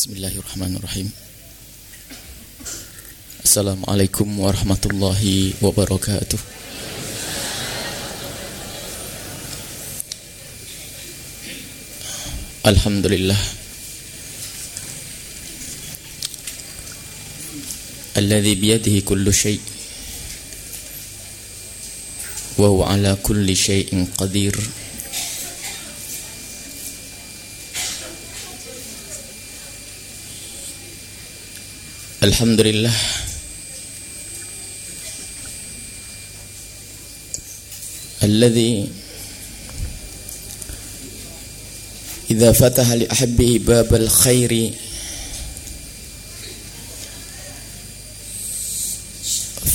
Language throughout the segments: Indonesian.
بسم الله الرحمن الرحيم السلام عليكم ورحمة الله وبركاته الحمد لله الذي بيده كل شيء وهو على كل شيء قدير الحمد لله الذي إذا فتح لأحبه باب الخير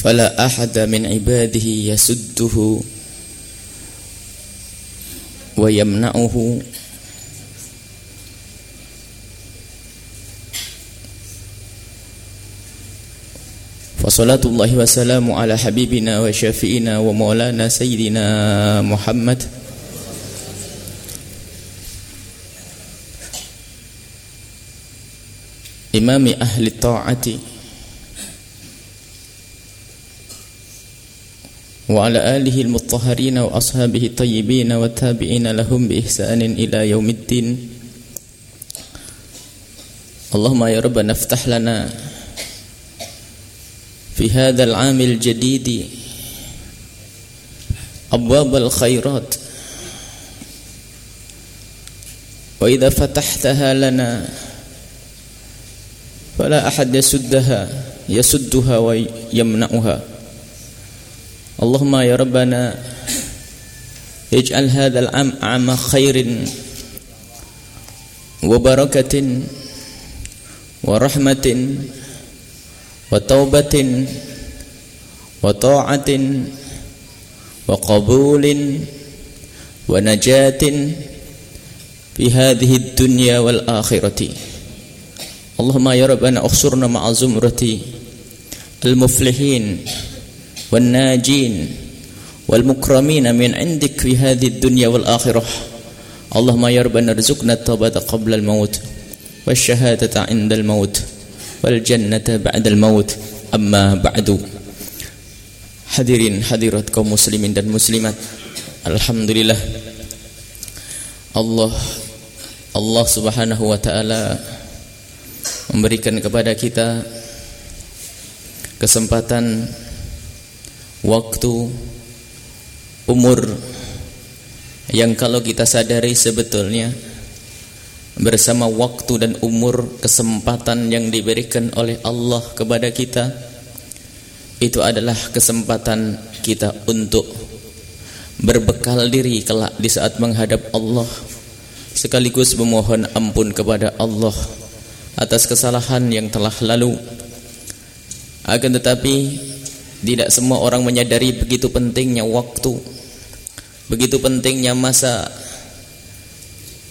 فلا أحد من عباده يسده ويمنعه وصلاة الله وسلام على حبيبنا وشافئنا ومولانا سيدنا محمد. إمام أهل الطاعة. وعلى آله المطهرين وأصحابه الطيبين والتابعين لهم بإحسان إلى يوم الدين. اللهم يا رب نفتح لنا في هذا العام الجديد أبواب الخيرات. وإذا فتحتها لنا فلا أحد يسدها يسدها ويمنعها. اللهم يا ربنا اجعل هذا العام عام خير وبركة ورحمة وتوبة وطاعة وقبول ونجاة في هذه الدنيا والآخرة. اللهم يا ربنا اخسرنا مع زمرة المفلحين والناجين والمكرمين من عندك في هذه الدنيا والآخرة. اللهم يا ربنا ارزقنا التوبة قبل الموت والشهادة عند الموت. Jannata ba'dal maut amma ba'du hadirin hadirat kaum muslimin dan muslimat. Alhamdulillah. Allah Allah Subhanahu wa taala memberikan kepada kita kesempatan waktu umur yang kalau kita sadari sebetulnya bersama waktu dan umur kesempatan yang diberikan oleh Allah kepada kita itu adalah kesempatan kita untuk berbekal diri kelak di saat menghadap Allah sekaligus memohon ampun kepada Allah atas kesalahan yang telah lalu. Akan tetapi tidak semua orang menyadari begitu pentingnya waktu begitu pentingnya masa.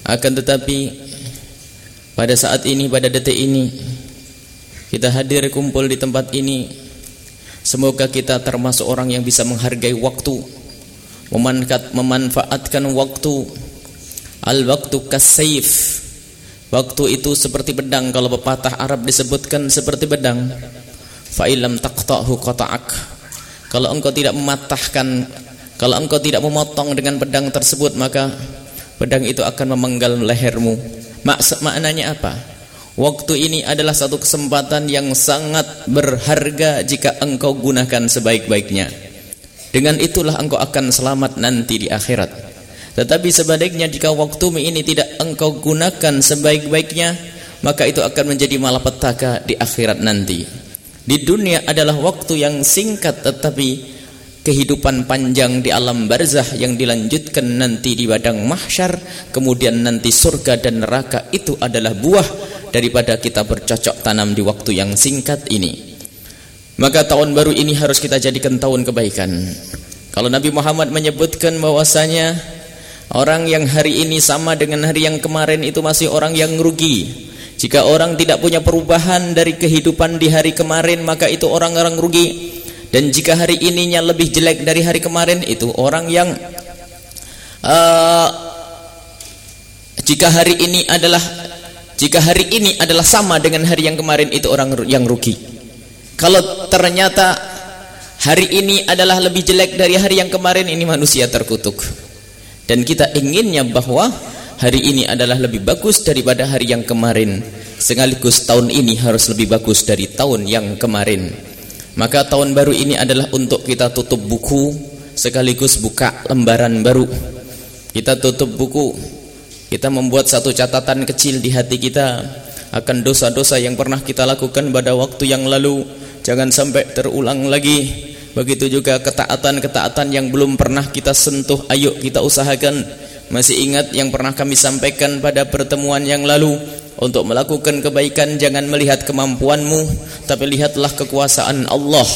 Akan tetapi pada saat ini, pada detik ini Kita hadir kumpul di tempat ini. Semoga kita termasuk orang yang bisa menghargai waktu Memanfaatkan waktu. Al-waktu kasayif. Waktu itu seperti pedang Kalau pepatah Arab disebutkan seperti pedang. Fa'ilam taqta'hu qata'ak. Kalau engkau tidak mematahkan Kalau engkau tidak memotong dengan pedang tersebut Maka pedang itu akan memenggal lehermu Maksud maknanya apa? Waktu ini adalah satu kesempatan yang sangat berharga jika engkau gunakan sebaik-baiknya. Dengan itulah engkau akan selamat nanti di akhirat. Tetapi sebaliknya jika waktu ini tidak engkau gunakan sebaik-baiknya, maka itu akan menjadi malapetaka di akhirat nanti. Di dunia adalah waktu yang singkat tetapi kehidupan panjang di alam barzah yang dilanjutkan nanti di badang mahsyar kemudian nanti surga dan neraka itu adalah buah daripada kita bercocok tanam di waktu yang singkat ini. Maka tahun baru ini harus kita jadikan tahun kebaikan. Kalau Nabi Muhammad menyebutkan bahwasanya orang yang hari ini sama dengan hari yang kemarin itu masih orang yang rugi. Jika orang tidak punya perubahan dari kehidupan di hari kemarin maka itu orang-orang rugi dan jika hari ininya lebih jelek dari hari kemarin itu orang yang uh, jika hari ini adalah Jika hari ini adalah sama dengan hari yang kemarin itu orang yang rugi. Kalau ternyata hari ini adalah lebih jelek dari hari yang kemarin ini manusia terkutuk. Dan kita inginnya bahwa hari ini adalah lebih bagus daripada hari yang kemarin. Sekaligus tahun ini harus lebih bagus dari tahun yang kemarin. Maka tahun baru ini adalah untuk kita tutup buku sekaligus buka lembaran baru. Kita tutup buku. Kita membuat satu catatan kecil di hati kita akan dosa-dosa yang pernah kita lakukan pada waktu yang lalu. Jangan sampai terulang lagi. Begitu juga ketaatan-ketaatan yang belum pernah kita sentuh. Ayo kita usahakan. Masih ingat yang pernah kami sampaikan pada pertemuan yang lalu untuk melakukan kebaikan jangan melihat kemampuanmu tapi lihatlah kekuasaan Allah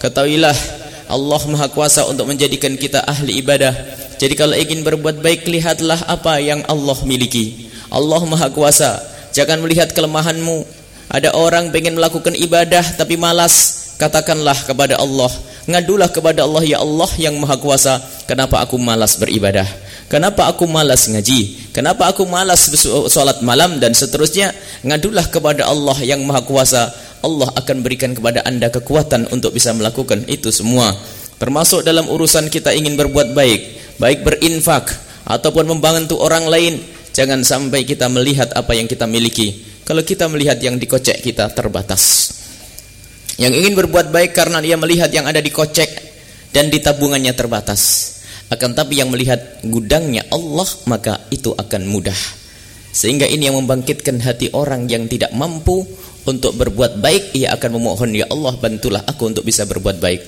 ketahuilah Allah Maha Kuasa untuk menjadikan kita ahli ibadah jadi kalau ingin berbuat baik lihatlah apa yang Allah miliki. Allah Maha Kuasa. Jangan melihat kelemahanmu. Ada orang ingin melakukan ibadah tapi malas. Katakanlah kepada Allah, ngadulah kepada Allah ya Allah yang Maha Kuasa, kenapa aku malas beribadah? Kenapa aku malas ngaji? Kenapa aku malas sholat malam dan seterusnya? Ngadulah kepada Allah yang Maha Kuasa. Allah akan berikan kepada anda kekuatan untuk bisa melakukan itu semua. Termasuk dalam urusan kita ingin berbuat baik baik berinfak ataupun membantu orang lain jangan sampai kita melihat apa yang kita miliki kalau kita melihat yang dikocek kita terbatas yang ingin berbuat baik karena dia melihat yang ada di kocek dan di tabungannya terbatas akan tapi yang melihat gudangnya Allah maka itu akan mudah sehingga ini yang membangkitkan hati orang yang tidak mampu untuk berbuat baik ia akan memohon ya Allah bantulah aku untuk bisa berbuat baik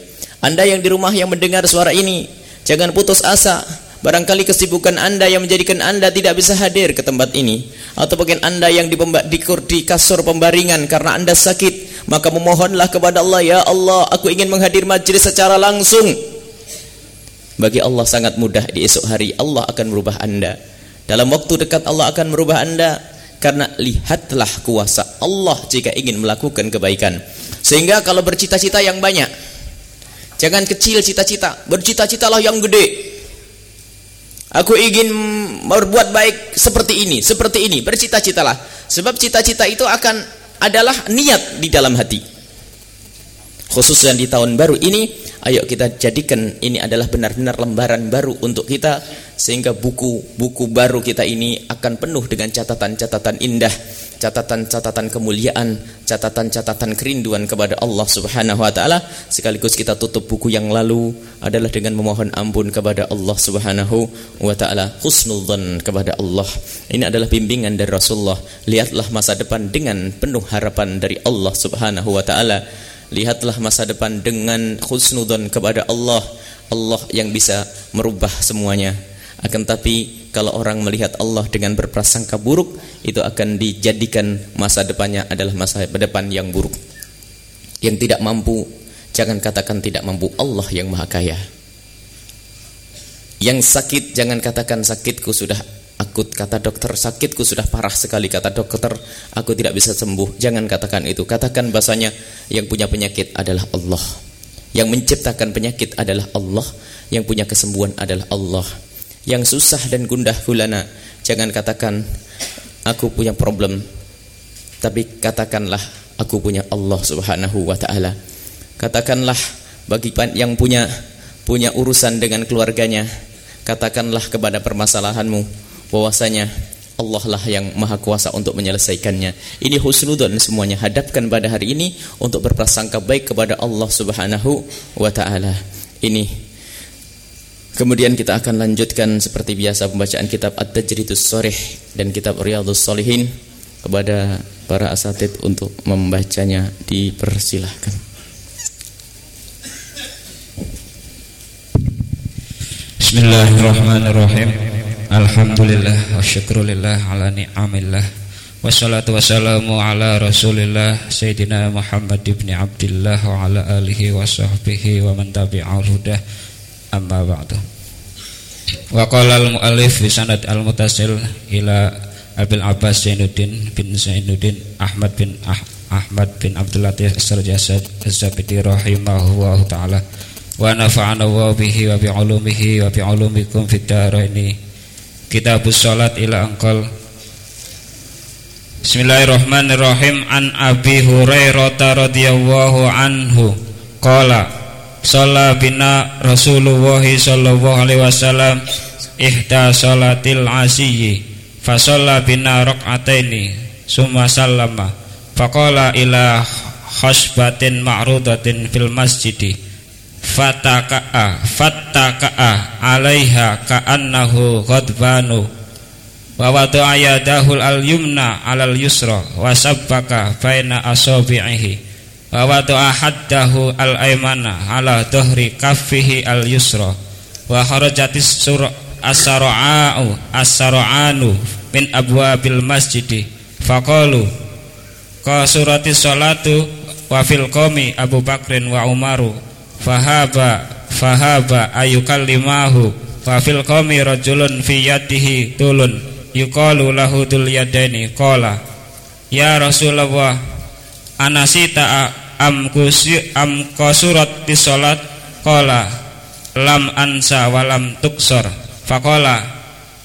anda yang di rumah yang mendengar suara ini Jangan putus asa. Barangkali kesibukan anda yang menjadikan anda tidak bisa hadir ke tempat ini. Atau mungkin anda yang di, di, kasur pembaringan karena anda sakit. Maka memohonlah kepada Allah. Ya Allah aku ingin menghadir majlis secara langsung. Bagi Allah sangat mudah di esok hari. Allah akan merubah anda. Dalam waktu dekat Allah akan merubah anda. Karena lihatlah kuasa Allah jika ingin melakukan kebaikan. Sehingga kalau bercita-cita yang banyak Jangan kecil cita-cita, bercita-citalah yang gede. Aku ingin berbuat baik seperti ini, seperti ini, bercita-citalah. Sebab cita-cita itu akan adalah niat di dalam hati. Khususnya di tahun baru ini, ayo kita jadikan ini adalah benar-benar lembaran baru untuk kita sehingga buku-buku baru kita ini akan penuh dengan catatan-catatan indah, catatan-catatan kemuliaan, catatan-catatan kerinduan kepada Allah Subhanahu wa taala. Sekaligus kita tutup buku yang lalu adalah dengan memohon ampun kepada Allah Subhanahu wa taala, husnudzan kepada Allah. Ini adalah bimbingan dari Rasulullah. Lihatlah masa depan dengan penuh harapan dari Allah Subhanahu wa taala. Lihatlah masa depan dengan husnudzan kepada Allah. Allah yang bisa merubah semuanya. Akan tapi kalau orang melihat Allah dengan berprasangka buruk itu akan dijadikan masa depannya adalah masa depan yang buruk. Yang tidak mampu jangan katakan tidak mampu. Allah yang maha kaya. Yang sakit jangan katakan sakitku sudah akut kata dokter sakitku sudah parah sekali kata dokter. Aku tidak bisa sembuh. Jangan katakan itu. Katakan bahasanya yang punya penyakit adalah Allah. Yang menciptakan penyakit adalah Allah. Yang punya kesembuhan adalah Allah. Yang susah dan gundah gulana jangan katakan aku punya problem tapi katakanlah aku punya Allah Subhanahu wa taala. Katakanlah bagi yang punya punya urusan dengan keluarganya katakanlah kepada permasalahanmu bahwasanya Allah lah yang maha kuasa untuk menyelesaikannya ini husnudon semuanya hadapkan pada hari ini untuk berprasangka baik kepada Allah subhanahu wa ta'ala ini Kemudian kita akan lanjutkan seperti biasa pembacaan kitab At-Tajridus Sorih dan kitab Riyadhus Solihin kepada para asatid untuk membacanya dipersilahkan. Bismillahirrahmanirrahim. Alhamdulillah wa syukrulillah ala ni'amillah. Wassalatu wassalamu ala rasulillah Sayyidina Muhammad ibn Abdullah wa ala alihi wa sahbihi wa man amma ba'du. Wa qala al muallif bi sanad al mutasil ila Abil Abbas Zainuddin bin Zainuddin Ahmad bin ah, Ahmad bin Abdul Latif As-Sarjasad Az-Zabidi rahimahullahu taala wa nafa'ana wa bihi wa bi ulumihi wa bi ulumikum fid dharaini Kitabus salat ila angkal Bismillahirrahmanirrahim. An Abi Hurairah radhiyallahu anhu qala Shalla bina Rasulullah sallallahu alaihi wasallam ihda salatil asiyyi fa shalla bina rak'ataini summa sallama faqala ila khasbatin ma'rudatin fil masjidi fataka'a fattaka'a alaiha ka'annahu ghadbanu. Wa wada'a yadahul al-yumna 'alal yusra wa sabbaka baina asabi'ihi wa wada'a haddahu al-aymana 'ala dhahri kaffihi al-yusra. Wa kharajatis sur as-sara'u as-sara'anu min abwabil masjidi. Faqalu surati salatu wa fil qawmi Abu Bakrin wa Umaru fahaba fahaba ayukallimahu wa fil qawmi rajulun fi yadihi tulun. Yuqalu lahu dul yadaini. Qala ya Rasulullah anasita am kusi am qasurat di salat? Qala lam ansa walam tuksor faqala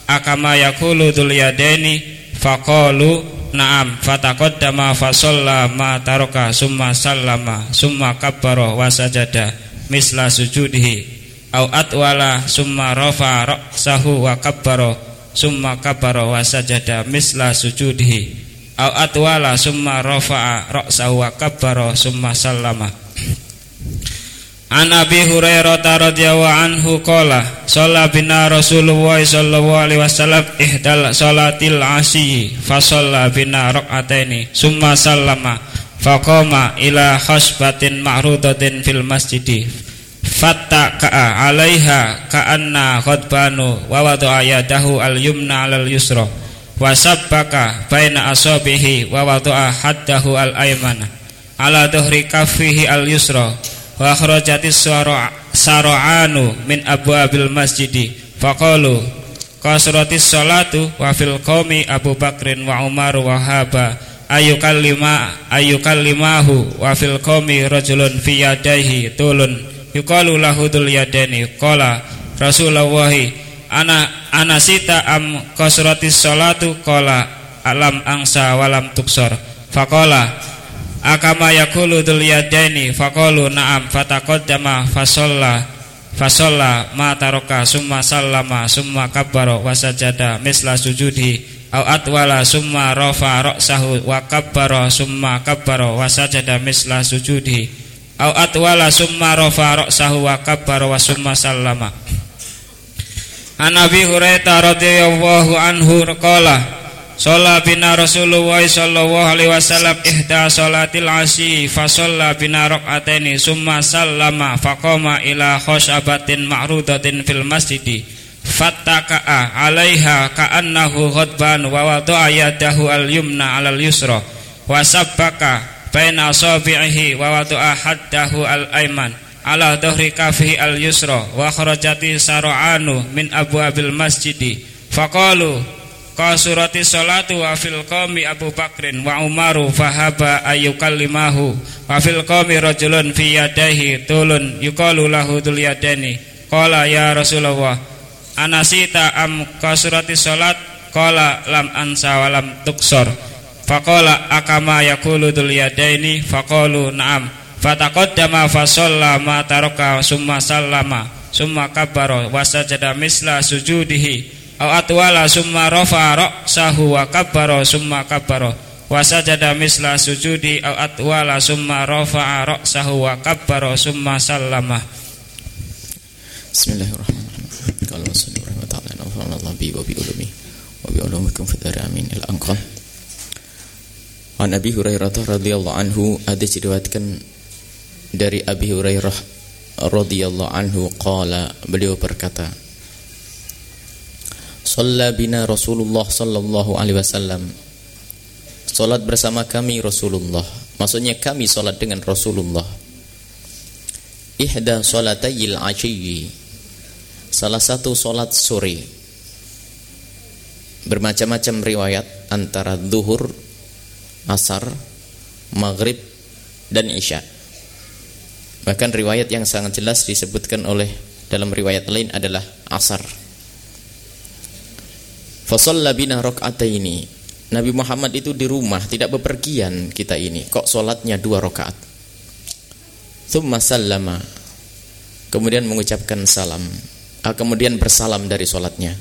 akama yaqulu dul yadaini? Faqalu Naam. Fataqaddama fa shalla ma taraka summa sallama summa kabbara wa sajada misla sujudihi. Au atwala summa rafa ra'sahu wa kabbara summa kabara wa sajada misla sujudihi. Au atwala summa rafa'a ra'sahu wa kabbara summa sallama. An Abi Hurairah radhiyallahu anhu qala shalla bina Rasulullah sallallahu alaihi wasallam ihdal salatil asyi fa shalla bina rak'ataini summa sallama faqama ila khasbatin ma'rudatin fil masjidi. Fattaka'a 'alaiha ka'anna khadbanu wa wada'a yadahu al-yumna 'alal yusra. Wa sabbaka baina asabihi wa wada'a haddahu al-aymana. 'ala dhuhri kaffihi al-yusra. Wa kharajatis sara'anu min abwabil masjidi. Faqalu kasratis salatu wa fil qaumi Abu Bakrin wa Umar wa Haba ayukallima ayukallimahu wa fil qaumi rajulun fi yadayhi tulun yuqalu lahu dzul yadaini qala Rasulullah ana anasita am kasratis salatu? Qala alam angsa walam tuksor. Faqala akama yaqulu dzul yadaini faqalu na'am. Fataqaddama fasalla fasalla ma taraka summa sallama summa kabbara wa sajada misla sujudi au atwala summa rafa ra'sahu wa kabbara summa kabbara wa sajada misla sujudi. Au atwala summa rafa ra'sahu wa kabbara wa summa sallama. An Abi Hurairah radhiyallahu anhu qala Shalla bina Rasulullah sallallahu alaihi wasallam ihda salatil asyi fa shalla bina rak'ataini summa sallama faqama ila khashabatin ma'rudatin fil masjidi fattaka'a 'alaiha ka'annahu ghadban wa wada'a yadahu al-yumna 'alal yusra. Wa sabbaka baina asabi'ihi wa wada'a haddahu al-ayman. Ala dhahri kafihi al-yusra. Wa kharajati sara'anu min abwabil masjidi. Faqalu qasurati salatu wa fil qawmi Abu Bakrin wa Umaru fahaba ayyukallimahu wa fil qawmi rajulun fi yadaihi tulun yuqalu lahu dul yadani qala ya Rasulullah anasita am qasurati salat qala lam ansa wa lam tuksor. Faqala akama yaqulu dzul yadaini? Faqalu na'am. Fataqaddama fa shalla ma taraka summa sallama summa kabbara wa sajada misla sujudihi. Aw atwala summa rafa ra'sahu wa kabbara summa kabbara. Wa sajada misla sujudi aw atwala summa rafa ra'sahu wa kabbara summa sallama. Bismillahirrahmanirrahim. Bi ulumi wa bi ulumikum fi amin ila anqam. An Abi Hurairah radhiyallahu anhu ada diriwayatkan dari Abi Hurairah radhiyallahu anhu qala beliau berkata Shalla bina Rasulullah sallallahu alaihi wasallam. Salat bersama kami Rasulullah. Maksudnya kami salat dengan Rasulullah. Ihda salatayil ashiyyi Salah satu salat sore Bermacam-macam riwayat antara zuhur asar, maghrib, dan isya. Bahkan riwayat yang sangat jelas disebutkan oleh dalam riwayat lain adalah asar. Fasalla bina ini Nabi Muhammad itu di rumah tidak bepergian kita ini. Kok solatnya dua rakaat? Thumma sallama. Kemudian mengucapkan salam kemudian bersalam dari solatnya.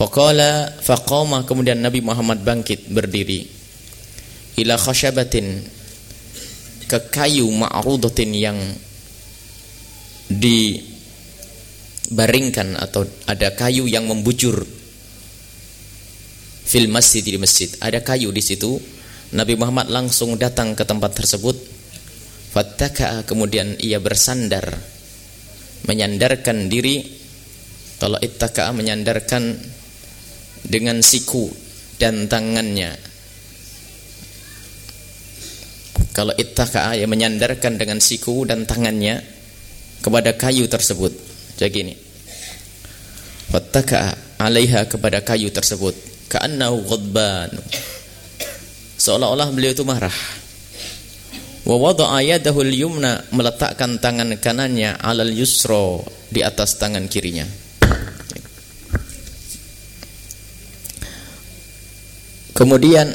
Faqala faqama kemudian Nabi Muhammad bangkit berdiri. Ila khasyabatin ke kayu ma'rudatin yang dibaringkan atau ada kayu yang membujur fil masjid di masjid. Ada kayu di situ. Nabi Muhammad langsung datang ke tempat tersebut. Fattaka kemudian ia bersandar menyandarkan diri. Kalau ittaka menyandarkan dengan siku dan tangannya. Kalau ittaka ya menyandarkan dengan siku dan tangannya kepada kayu tersebut. Jadi gini. Fattaka alaiha kepada kayu tersebut. Ka'annahu ghadban. Seolah-olah beliau itu marah wa wada'a yadahu al-yumna meletakkan tangan kanannya alal yusra di atas tangan kirinya. Kemudian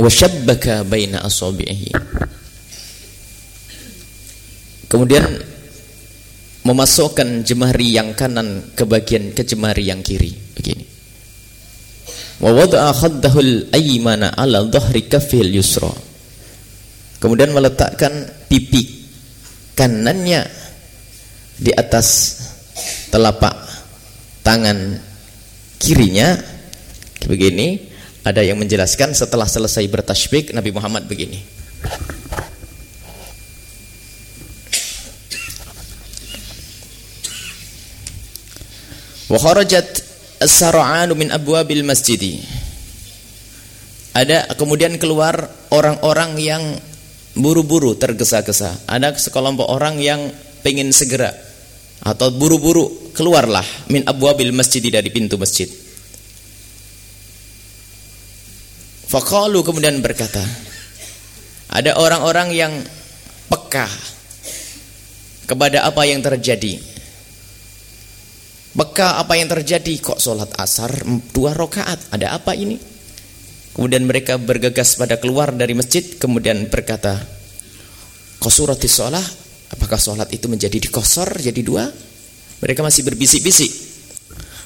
wasyabbaka baina asabihi kemudian memasukkan jemari yang kanan ke bagian ke jemari yang kiri. Begini. Wa wada'a khaddahul aymana ala dhahri kafil yusra kemudian meletakkan pipi kanannya di atas telapak tangan kirinya. Begini ada yang menjelaskan setelah selesai bertasbih Nabi Muhammad begini. Wa kharajat as-sar'anu min abwabil masjidi. Ada kemudian keluar orang-orang yang buru-buru tergesa-gesa ada sekelompok orang yang pengen segera atau buru-buru keluarlah min abwabil masjid dari pintu masjid faqalu kemudian berkata ada orang-orang yang peka kepada apa yang terjadi Beka apa yang terjadi? Kok sholat asar dua rakaat? Ada apa ini? Kemudian mereka bergegas pada keluar dari masjid. Kemudian berkata, Kosurati sholat? Apakah sholat itu menjadi dikosor jadi dua? Mereka masih berbisik-bisik.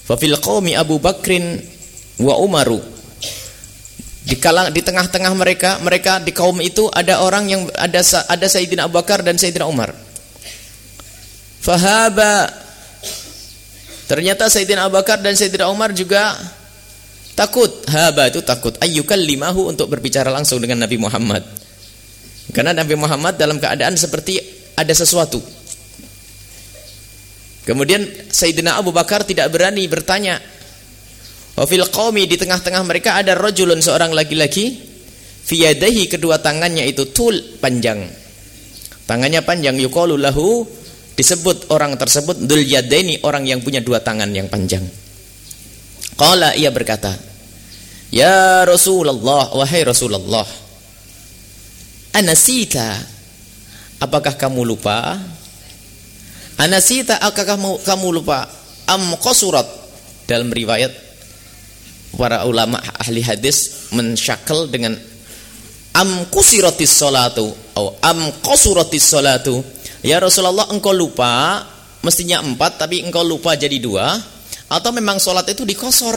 Fafil qawmi Abu Bakrin wa Umaru. Di kalang di tengah-tengah mereka, mereka di kaum itu ada orang yang ada ada Sayyidina Abu Bakar dan Sayyidina Umar. Fahaba Ternyata Sayyidina Abu Bakar dan Sayyidina Umar juga takut. Haba itu takut. Ayyukal limahu untuk berbicara langsung dengan Nabi Muhammad. Karena Nabi Muhammad dalam keadaan seperti ada sesuatu. Kemudian Sayyidina Abu Bakar tidak berani bertanya. Wafil qawmi di tengah-tengah mereka ada rojulun seorang laki-laki. Fiyadahi kedua tangannya itu tul panjang. Tangannya panjang yuqalu lahu disebut orang tersebut dul yadaini orang yang punya dua tangan yang panjang qala ia berkata ya Rasulullah wahai Rasulullah. Anasita apakah kamu lupa? Anasita apakah kamu, lupa? Am qasurat. Dalam riwayat para ulama ahli hadis mensyakal dengan am kusiratis salatu atau am qasuratis salatu. Ya Rasulullah engkau lupa Mestinya empat tapi engkau lupa jadi dua Atau memang sholat itu dikosor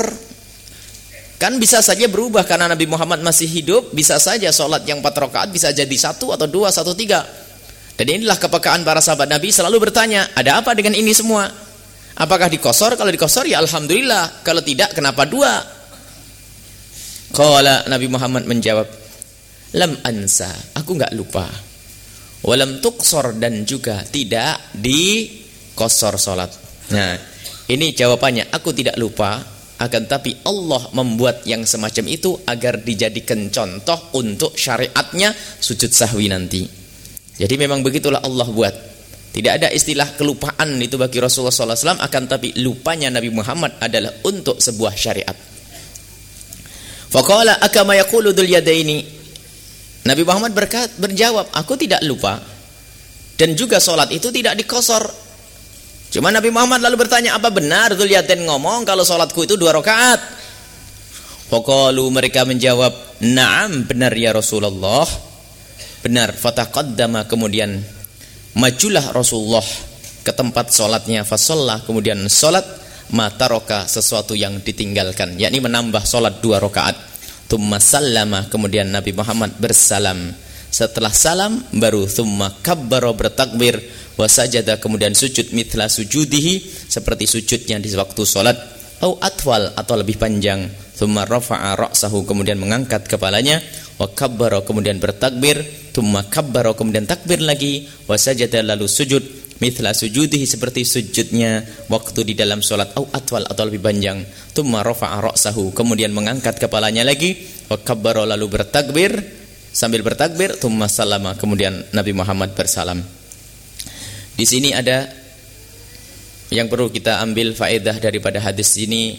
Kan bisa saja berubah Karena Nabi Muhammad masih hidup Bisa saja sholat yang empat rakaat Bisa jadi satu atau dua, satu, tiga. Dan inilah kepekaan para sahabat Nabi Selalu bertanya, ada apa dengan ini semua? Apakah dikosor? Kalau dikosor ya Alhamdulillah. Kalau tidak, kenapa dua? Kala Nabi Muhammad menjawab Lam ansa, aku nggak lupa. Walam tuksor dan juga tidak dikosor solat nah ini jawabannya. Aku tidak lupa akan tapi Allah membuat yang semacam itu agar dijadikan contoh untuk syariatnya sujud sahwi nanti jadi memang begitulah Allah buat tidak ada istilah kelupaan itu bagi Rasulullah SAW akan tapi lupanya Nabi Muhammad adalah untuk sebuah syariat Faqala akama yaqulu dzul yadaini Nabi Muhammad berkat, berjawab, aku tidak lupa. Dan juga sholat itu tidak dikosor. Cuma Nabi Muhammad lalu bertanya, apa benar Zuliatin ngomong kalau sholatku itu dua rakaat? Faqalu mereka menjawab, "Na'am, benar ya Rasulullah." Benar, fataqaddama kemudian majulah Rasulullah ke tempat salatnya fasallah kemudian salat mataroka sesuatu yang ditinggalkan yakni menambah salat dua rakaat thumma sallama kemudian Nabi Muhammad bersalam setelah salam baru thumma kabbara bertakbir wa sajada kemudian sujud mitla sujudihi seperti sujudnya di waktu salat au atwal atau lebih panjang. Thumma rafa'a ra'sahu kemudian mengangkat kepalanya. Wa kabbara kemudian bertakbir. Thumma kabbara kemudian takbir lagi. Wa sajada lalu sujud mithla sujudihi seperti sujudnya waktu di dalam solat au atwal atau lebih panjang. Thumma rafa'a ra'sahu kemudian mengangkat kepalanya lagi. Wa kabbara lalu bertakbir. Sambil bertakbir thumma salama kemudian Nabi Muhammad bersalam di sini ada yang perlu kita ambil faedah daripada hadis ini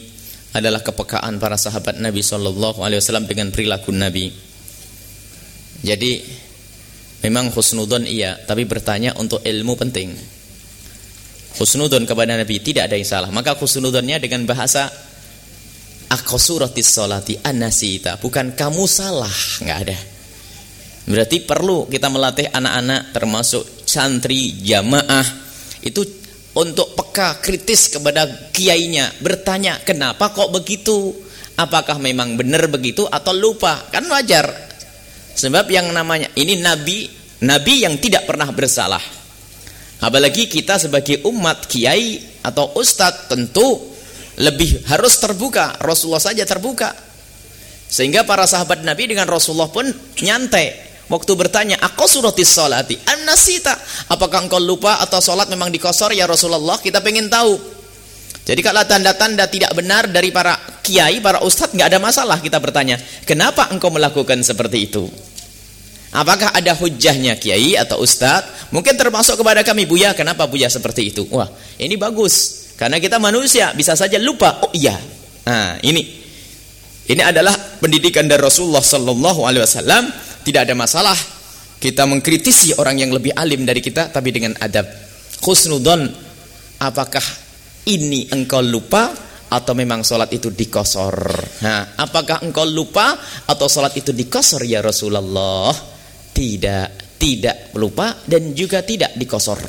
adalah kepekaan para sahabat Nabi sallallahu alaihi wasallam dengan perilaku Nabi jadi memang husnudon iya, tapi bertanya untuk ilmu penting. Husnudon kepada Nabi tidak ada yang salah. Maka husnudonnya dengan bahasa akosuratis solati anasita, bukan kamu salah, nggak ada. Berarti perlu kita melatih anak-anak termasuk santri, jamaah itu untuk peka kritis kepada kiainya, bertanya kenapa kok begitu? Apakah memang benar begitu atau lupa? Kan wajar Sebab yang namanya ini nabi, nabi yang tidak pernah bersalah. Apalagi kita sebagai umat kiai atau ustadz tentu lebih harus terbuka. Rasulullah saja terbuka. Sehingga para sahabat Nabi dengan Rasulullah pun nyantai. Waktu bertanya, aku suratis salati, an-nasita. Apakah engkau lupa atau sholat memang dikosor ya Rasulullah? Kita pengen tahu. Jadi kalau tanda-tanda tidak benar dari para kiai, para ustadz, nggak ada masalah kita bertanya. Kenapa engkau melakukan seperti itu? Apakah ada hujahnya kiai atau ustadz? Mungkin termasuk kepada kami Buya, kenapa Buya seperti itu? Wah, ini bagus. Karena kita manusia bisa saja lupa. Oh iya. Nah, ini ini adalah pendidikan dari Rasulullah sallallahu alaihi wasallam. Tidak ada masalah kita mengkritisi orang yang lebih alim dari kita tapi dengan adab. Khusnudon apakah ini engkau lupa atau memang sholat itu dikosor? Nah, apakah engkau lupa atau sholat itu dikosor ya Rasulullah? tidak tidak lupa dan juga tidak dikosor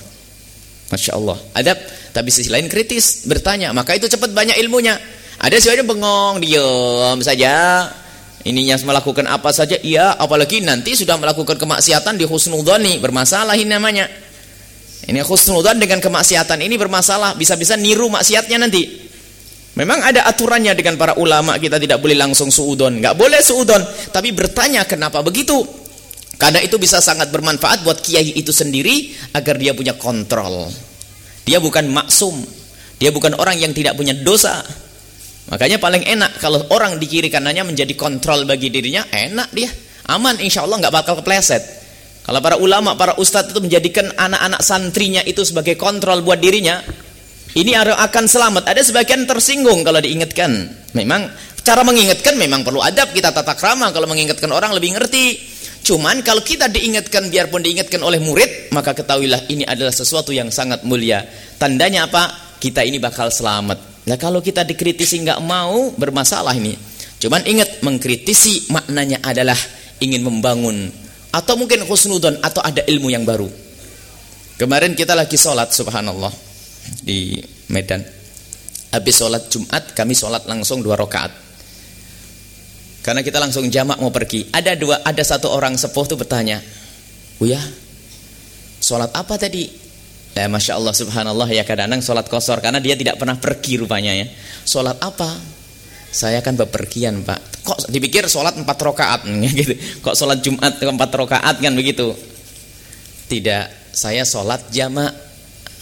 Masya Allah adab tapi sisi lain kritis bertanya maka itu cepat banyak ilmunya ada sebenarnya bengong? Diam saja. Ininya melakukan apa saja? Iya apalagi nanti sudah melakukan kemaksiatan di husnudhani bermasalah ini namanya. Ini husnudhan dengan kemaksiatan ini bermasalah bisa-bisa niru maksiatnya nanti. Memang ada aturannya dengan para ulama kita tidak boleh langsung suudon nggak boleh suudon tapi bertanya kenapa begitu? Karena itu bisa sangat bermanfaat buat kiai itu sendiri agar dia punya kontrol. Dia bukan maksum. Dia bukan orang yang tidak punya dosa. Makanya paling enak kalau orang di kiri kanannya menjadi kontrol bagi dirinya, enak dia. Aman insya Allah nggak bakal kepleset. Kalau para ulama, para ustadz itu menjadikan anak-anak santrinya itu sebagai kontrol buat dirinya, ini akan selamat. Ada sebagian tersinggung kalau diingatkan. Memang cara mengingatkan memang perlu adab kita tata krama kalau mengingatkan orang lebih ngerti. Cuman kalau kita diingatkan biarpun diingatkan oleh murid, maka ketahuilah ini adalah sesuatu yang sangat mulia. Tandanya apa? Kita ini bakal selamat. Nah kalau kita dikritisi nggak mau, bermasalah ini. Cuman ingat, mengkritisi maknanya adalah ingin membangun. Atau mungkin khusnudon, atau ada ilmu yang baru. Kemarin kita lagi sholat, subhanallah. Di Medan. Habis sholat Jumat, kami sholat langsung dua rakaat. Karena kita langsung jamak mau pergi. Ada dua, ada satu orang sepuh tuh bertanya, Buya, sholat apa tadi? Ya, Masya Allah subhanallah ya kadang-kadang sholat kosor karena dia tidak pernah pergi rupanya ya. Sholat apa? Saya kan bepergian pak. Kok dipikir sholat empat rokaat gitu. Kok sholat Jumat empat rokaat kan begitu? Tidak, saya sholat jamak.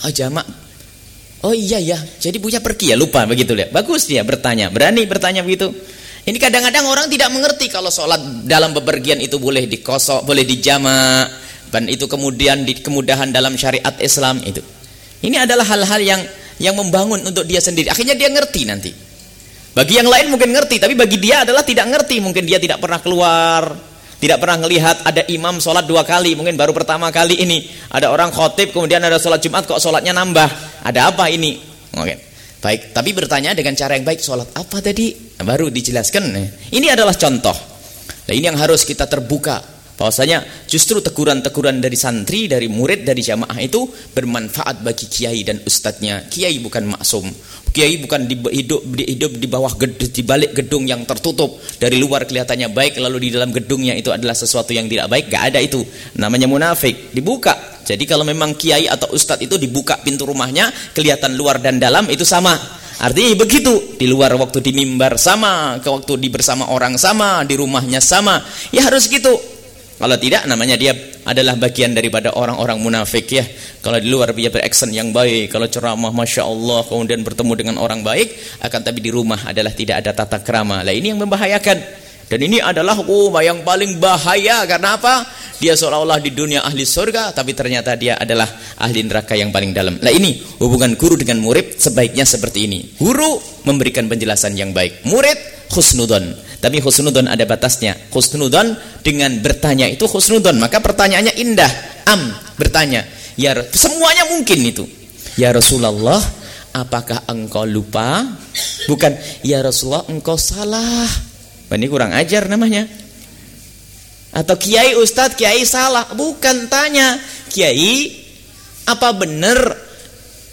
Oh jamak. Oh iya ya. Jadi Buya pergi ya lupa begitu ya. Bagus dia bertanya, berani bertanya begitu. Ini kadang-kadang orang tidak mengerti kalau sholat dalam bepergian itu boleh dikosok, boleh dijama, dan itu kemudian di kemudahan dalam syariat Islam itu. Ini adalah hal-hal yang yang membangun untuk dia sendiri. Akhirnya dia ngerti nanti. Bagi yang lain mungkin ngerti, tapi bagi dia adalah tidak ngerti. Mungkin dia tidak pernah keluar, tidak pernah melihat ada imam sholat dua kali. Mungkin baru pertama kali ini ada orang khotib, kemudian ada sholat Jumat kok sholatnya nambah. Ada apa ini? Oke. Baik, tapi bertanya dengan cara yang baik, sholat apa tadi? Baru dijelaskan. Ini adalah contoh. Nah, ini yang harus kita terbuka bahwasanya justru teguran-teguran dari santri, dari murid, dari jamaah itu bermanfaat bagi kiai dan ustadznya. Kiai bukan maksum. Kiai bukan di, hidup di, hidup di bawah gedung, di balik gedung yang tertutup. Dari luar kelihatannya baik, lalu di dalam gedungnya itu adalah sesuatu yang tidak baik. Gak ada itu. Namanya munafik. Dibuka. Jadi kalau memang kiai atau ustadz itu dibuka pintu rumahnya, kelihatan luar dan dalam itu sama. Artinya begitu, di luar waktu di mimbar sama, ke waktu di bersama orang sama, di rumahnya sama. Ya harus gitu. Kalau tidak namanya dia adalah bagian daripada orang-orang munafik ya. Kalau di luar dia beraksen yang baik, kalau ceramah Masya Allah kemudian bertemu dengan orang baik, akan tapi di rumah adalah tidak ada tata krama. Lah ini yang membahayakan. Dan ini adalah oh, yang paling bahaya karena apa? Dia seolah-olah di dunia ahli surga tapi ternyata dia adalah ahli neraka yang paling dalam. Nah ini hubungan guru dengan murid sebaiknya seperti ini. Guru memberikan penjelasan yang baik. Murid khusnudon. Tapi khusnudon ada batasnya. Khusnudon dengan bertanya itu khusnudon. Maka pertanyaannya indah. Am bertanya. Ya semuanya mungkin itu. Ya Rasulullah, apakah engkau lupa? Bukan ya Rasulullah engkau salah. Ini kurang ajar namanya. Atau kiai ustadz kiai salah. Bukan tanya. Kiai apa benar?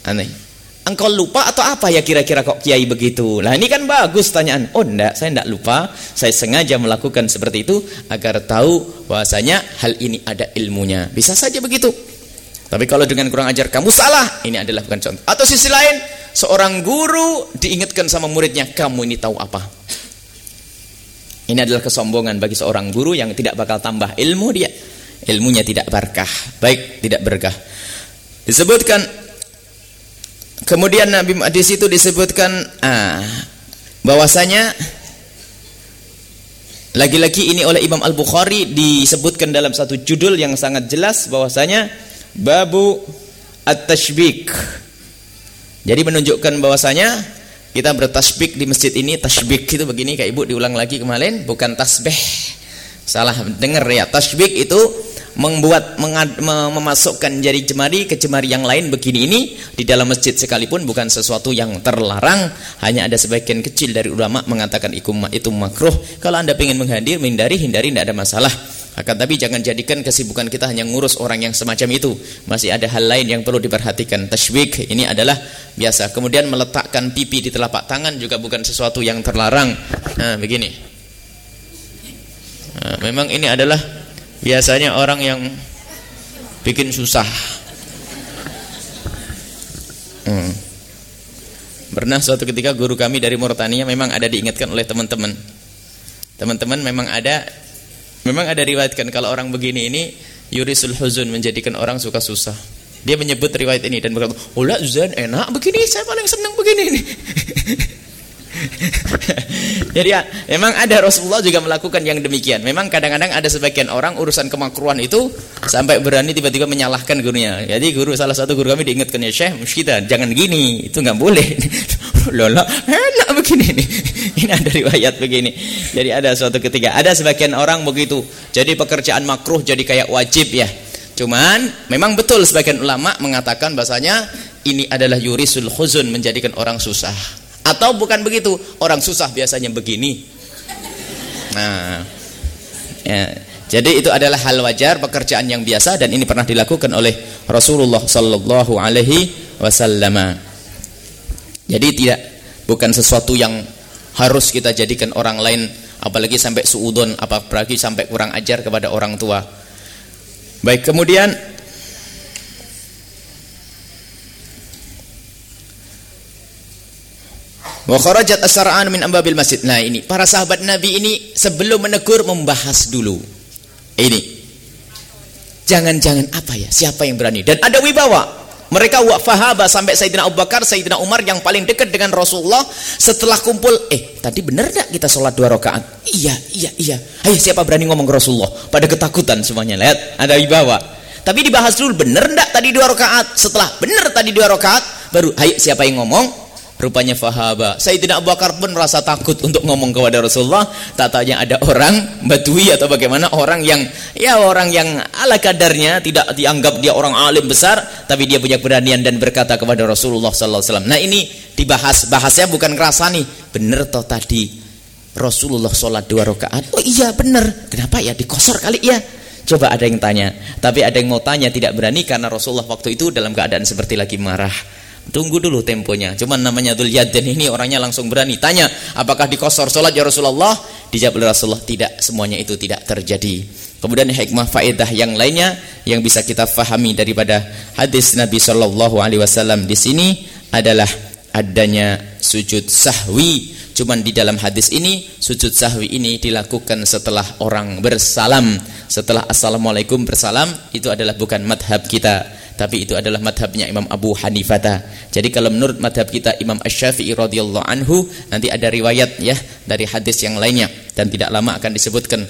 Aneh. Engkau lupa atau apa ya kira-kira kok kiai begitu? Lah ini kan bagus tanyaan. Oh enggak, saya enggak lupa. Saya sengaja melakukan seperti itu agar tahu bahwasanya hal ini ada ilmunya. Bisa saja begitu. Tapi kalau dengan kurang ajar kamu salah, ini adalah bukan contoh. Atau sisi lain, seorang guru diingatkan sama muridnya, kamu ini tahu apa? Ini adalah kesombongan bagi seorang guru yang tidak bakal tambah ilmu dia. Ilmunya tidak berkah. Baik, tidak berkah. Disebutkan kemudian Nabi di situ disebutkan ah, bahwasanya lagi-lagi ini oleh Imam Al-Bukhari disebutkan dalam satu judul yang sangat jelas bahwasanya babu at-tashbik. Jadi menunjukkan bahwasanya kita bertasbih di masjid ini, tasbih itu begini kayak ibu diulang lagi kemarin, bukan tasbih. Salah dengar ya. Tasbih itu membuat mengad, memasukkan jari jemari ke jemari yang lain begini ini di dalam masjid sekalipun bukan sesuatu yang terlarang hanya ada sebagian kecil dari ulama mengatakan itu makruh kalau anda ingin menghadir menghindari hindari tidak ada masalah akan tapi jangan jadikan kesibukan kita hanya ngurus orang yang semacam itu. Masih ada hal lain yang perlu diperhatikan. Tashwik ini adalah biasa. Kemudian meletakkan pipi di telapak tangan juga bukan sesuatu yang terlarang. Nah, begini. Nah, memang ini adalah biasanya orang yang bikin susah. Hmm. Pernah suatu ketika guru kami dari Mauritania memang ada diingatkan oleh teman-teman. Teman-teman memang ada Memang ada riwayatkan kalau orang begini ini yurisul huzun menjadikan orang suka susah. Dia menyebut riwayat ini dan berkata, "Oh, zan enak begini, saya paling senang begini ini." Jadi ya, memang ada Rasulullah juga melakukan yang demikian. Memang kadang-kadang ada sebagian orang urusan kemakruhan itu sampai berani tiba-tiba menyalahkan gurunya. Jadi guru salah satu guru kami diingatkan ya Syekh, kita jangan gini, itu nggak boleh. Lola, enak begini nih. Ini ada riwayat begini. Jadi ada suatu ketika ada sebagian orang begitu. Jadi pekerjaan makruh jadi kayak wajib ya. Cuman memang betul sebagian ulama mengatakan bahasanya ini adalah yurisul khuzun menjadikan orang susah. Atau bukan begitu, orang susah biasanya begini. Nah, ya. Jadi itu adalah hal wajar, pekerjaan yang biasa dan ini pernah dilakukan oleh Rasulullah sallallahu alaihi wasallam. Jadi tidak bukan sesuatu yang harus kita jadikan orang lain apalagi sampai suudon apalagi sampai kurang ajar kepada orang tua. Baik, kemudian Wa kharajat asra'an min ambabil masjid. Nah ini para sahabat Nabi ini sebelum menegur membahas dulu. Ini. Jangan-jangan apa ya? Siapa yang berani? Dan ada wibawa. Mereka wafahaba sampai Sayyidina Abu Bakar, Sayyidina Umar yang paling dekat dengan Rasulullah setelah kumpul, eh tadi benar tak kita sholat dua rakaat? Iya, iya, iya. Ayo siapa berani ngomong ke Rasulullah? Pada ketakutan semuanya. Lihat, ada wibawa. Tapi dibahas dulu benar tak tadi dua rakaat? Setelah benar tadi dua rakaat, baru ayo siapa yang ngomong? Rupanya fahaba. Sayyidina Abu Bakar pun merasa takut untuk ngomong kepada Rasulullah. Tak tanya ada orang badui atau bagaimana orang yang ya orang yang ala kadarnya tidak dianggap dia orang alim besar, tapi dia punya beranian dan berkata kepada Rasulullah sallallahu alaihi wasallam. Nah, ini dibahas bahasnya bukan nih. Bener toh tadi Rasulullah sholat dua rakaat. Oh iya bener. Kenapa ya dikosor kali ya? Coba ada yang tanya. Tapi ada yang mau tanya tidak berani karena Rasulullah waktu itu dalam keadaan seperti lagi marah. Tunggu dulu temponya. Cuman namanya Dhul Yadin ini orangnya langsung berani. Tanya, apakah dikosor sholat ya Rasulullah? Dijawab oleh Rasulullah, tidak. Semuanya itu tidak terjadi. Kemudian hikmah faedah yang lainnya yang bisa kita fahami daripada hadis Nabi Shallallahu Alaihi Wasallam di sini adalah adanya sujud sahwi. Cuman di dalam hadis ini sujud sahwi ini dilakukan setelah orang bersalam. Setelah assalamualaikum bersalam itu adalah bukan madhab kita tapi itu adalah madhabnya Imam Abu Hanifah. Jadi kalau menurut madhab kita Imam Ash-Syafi'i radhiyallahu anhu nanti ada riwayat ya dari hadis yang lainnya dan tidak lama akan disebutkan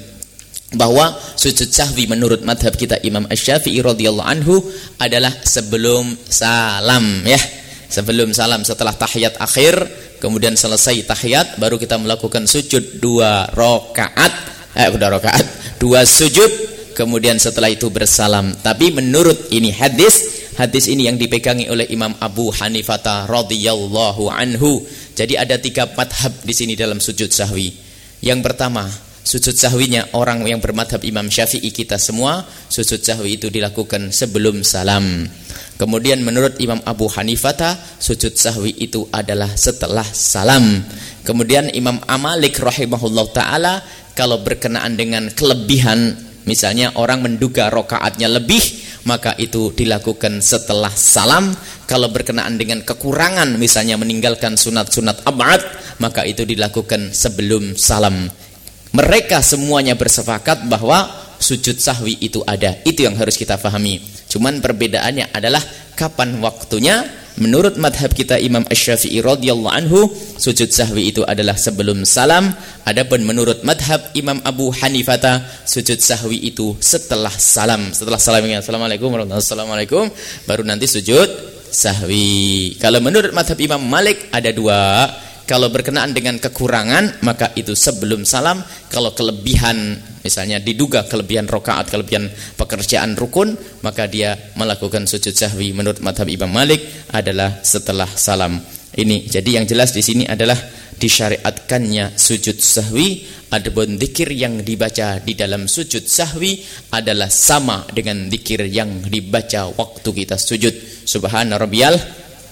bahwa sujud sahwi menurut madhab kita Imam Ash-Syafi'i radhiyallahu anhu adalah sebelum salam ya. Sebelum salam setelah tahiyat akhir kemudian selesai tahiyat baru kita melakukan sujud dua rakaat eh dua rakaat dua sujud kemudian setelah itu bersalam. Tapi menurut ini hadis hadis ini yang dipegangi oleh Imam Abu Hanifah radhiyallahu anhu. Jadi ada tiga madhab di sini dalam sujud sahwi. Yang pertama sujud sahwinya orang yang bermadhab Imam Syafi'i kita semua sujud sahwi itu dilakukan sebelum salam. Kemudian menurut Imam Abu Hanifah sujud sahwi itu adalah setelah salam. Kemudian Imam Amalik rahimahullah ta'ala kalau berkenaan dengan kelebihan Misalnya orang menduga rokaatnya lebih, maka itu dilakukan setelah salam. Kalau berkenaan dengan kekurangan, misalnya meninggalkan sunat-sunat abad, maka itu dilakukan sebelum salam. Mereka semuanya bersepakat bahwa sujud sahwi itu ada. Itu yang harus kita pahami. Cuman perbedaannya adalah kapan waktunya Menurut madhab kita Imam Ash-Syafi'i radhiyallahu anhu, sujud sahwi itu adalah sebelum salam. Adapun menurut madhab Imam Abu Hanifah, sujud sahwi itu setelah salam. Setelah salam Assalamualaikum warahmatullahi wabarakatuh. Baru nanti sujud sahwi. Kalau menurut madhab Imam Malik ada dua. Kalau berkenaan dengan kekurangan, maka itu sebelum salam. Kalau kelebihan misalnya diduga kelebihan rokaat, kelebihan pekerjaan rukun, maka dia melakukan sujud sahwi menurut madhab Imam Malik adalah setelah salam. Ini jadi yang jelas di sini adalah disyariatkannya sujud sahwi adapun zikir yang dibaca di dalam sujud sahwi adalah sama dengan zikir yang dibaca waktu kita sujud subhana rabbiyal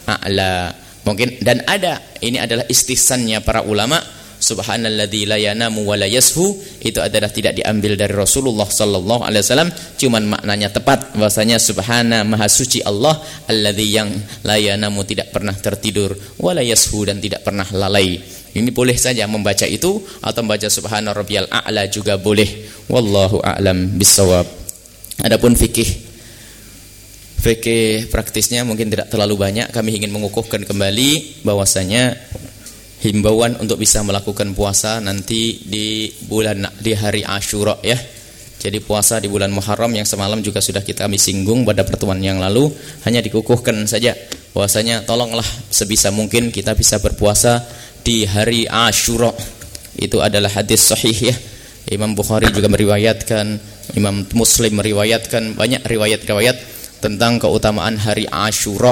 a'la mungkin. Dan ada. Ini adalah istisannya para ulama. Subhanalladzi la yanamu wa la itu adalah tidak diambil dari Rasulullah sallallahu alaihi wasallam. Cuman maknanya tepat. Bahwasanya subhana maha suci Allah. Alladzi yang la yanamu tidak pernah tertidur. Wa la dan tidak pernah lalai. Ini boleh saja membaca itu. Atau membaca subhana rabbiyal a'la juga boleh. Wallahu a'lam bissawab. Adapun fikih fikih praktisnya mungkin tidak terlalu banyak kami ingin mengukuhkan kembali bahwasanya himbauan untuk bisa melakukan puasa nanti di bulan di hari Ashura ya. Jadi puasa di bulan Muharram yang semalam juga sudah kita kami singgung pada pertemuan yang lalu hanya dikukuhkan saja bahwasanya tolonglah sebisa mungkin kita bisa berpuasa di hari Ashura. Itu adalah hadis sahih ya. Imam Bukhari juga meriwayatkan, Imam Muslim meriwayatkan banyak riwayat-riwayat tentang keutamaan hari Ashura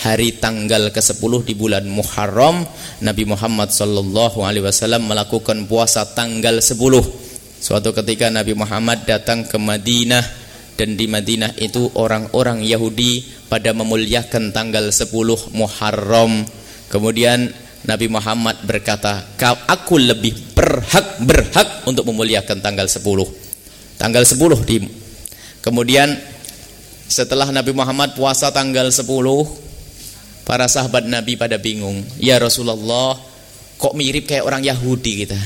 hari tanggal ke-10 di bulan Muharram Nabi Muhammad sallallahu alaihi wasallam melakukan puasa tanggal 10 suatu ketika Nabi Muhammad datang ke Madinah dan di Madinah itu orang-orang Yahudi pada memuliakan tanggal 10 Muharram. Kemudian Nabi Muhammad berkata aku lebih berhak berhak untuk memuliakan tanggal 10 tanggal 10 di kemudian setelah Nabi Muhammad puasa tanggal 10 Para sahabat Nabi pada bingung. Ya Rasulullah, kok mirip kayak orang Yahudi kita.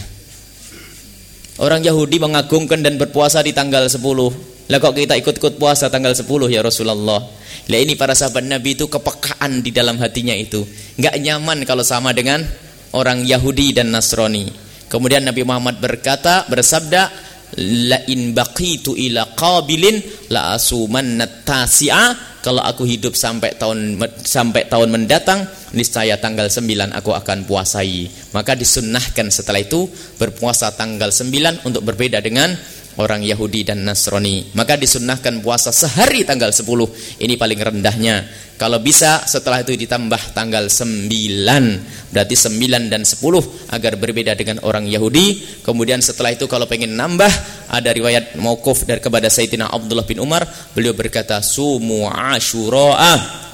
Orang Yahudi mengagungkan dan berpuasa di tanggal 10. Lah kok kita ikut-ikut puasa tanggal 10 ya Rasulullah. Lah ini para sahabat Nabi itu kepekaan di dalam hatinya itu. Enggak nyaman kalau sama dengan orang Yahudi dan Nasrani. Kemudian Nabi Muhammad berkata, bersabda, la in baqitu ila qabilin la asumanna tasi'a. Kalau aku hidup sampai tahun sampai tahun mendatang niscaya tanggal 9 aku akan puasai. Maka disunnahkan setelah itu berpuasa tanggal 9 untuk berbeda dengan orang Yahudi dan Nasrani. Maka disunnahkan puasa sehari tanggal 10 ini paling rendahnya. Kalau bisa setelah itu ditambah tanggal 9 berarti 9 dan 10 agar berbeda dengan orang Yahudi. Kemudian setelah itu kalau pengen nambah ada riwayat maukuf dari kepada Sayyidina Abdullah bin Umar. Beliau berkata sumu asyura'a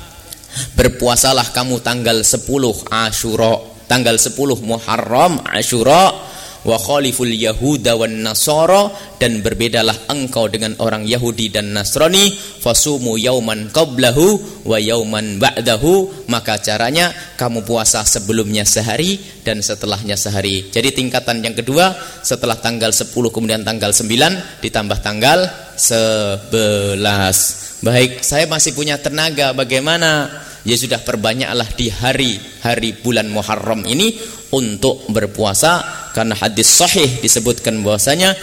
berpuasalah kamu tanggal 10 Asyura tanggal 10 Muharram Asyura wa khaliful yahuda wan nasara dan berbedalah engkau dengan orang Yahudi dan Nasrani fasumu yauman qablahu wa yauman ba'dahu maka caranya kamu puasa sebelumnya sehari dan setelahnya sehari. Jadi tingkatan yang kedua setelah tanggal 10 kemudian tanggal 9 ditambah tanggal 11 baik saya masih punya tenaga bagaimana? Ya sudah perbanyaklah di hari-hari bulan Muharram ini untuk berpuasa karena hadis sahih disebutkan bahwasanya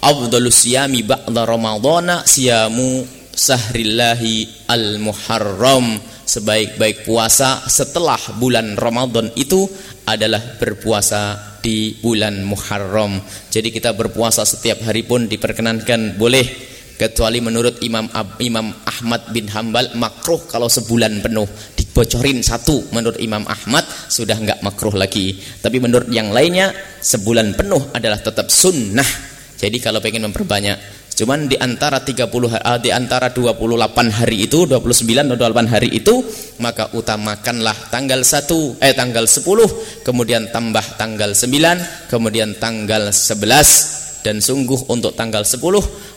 afdhalus siyami ba'da ramadhana siyamu sahrillahi al-muharram sebaik-baik puasa setelah bulan Ramadan itu adalah berpuasa di bulan Muharram. Jadi kita berpuasa setiap hari pun diperkenankan boleh kecuali menurut Imam Imam Ahmad bin Hambal makruh kalau sebulan penuh dibocorin satu menurut Imam Ahmad sudah enggak makruh lagi. Tapi menurut yang lainnya sebulan penuh adalah tetap sunnah. Jadi kalau pengen memperbanyak cuman di antara 30 uh, di antara 28 hari itu 29 atau 28 hari itu maka utamakanlah tanggal 1 eh tanggal 10 kemudian tambah tanggal 9 kemudian tanggal 11 dan sungguh untuk tanggal 10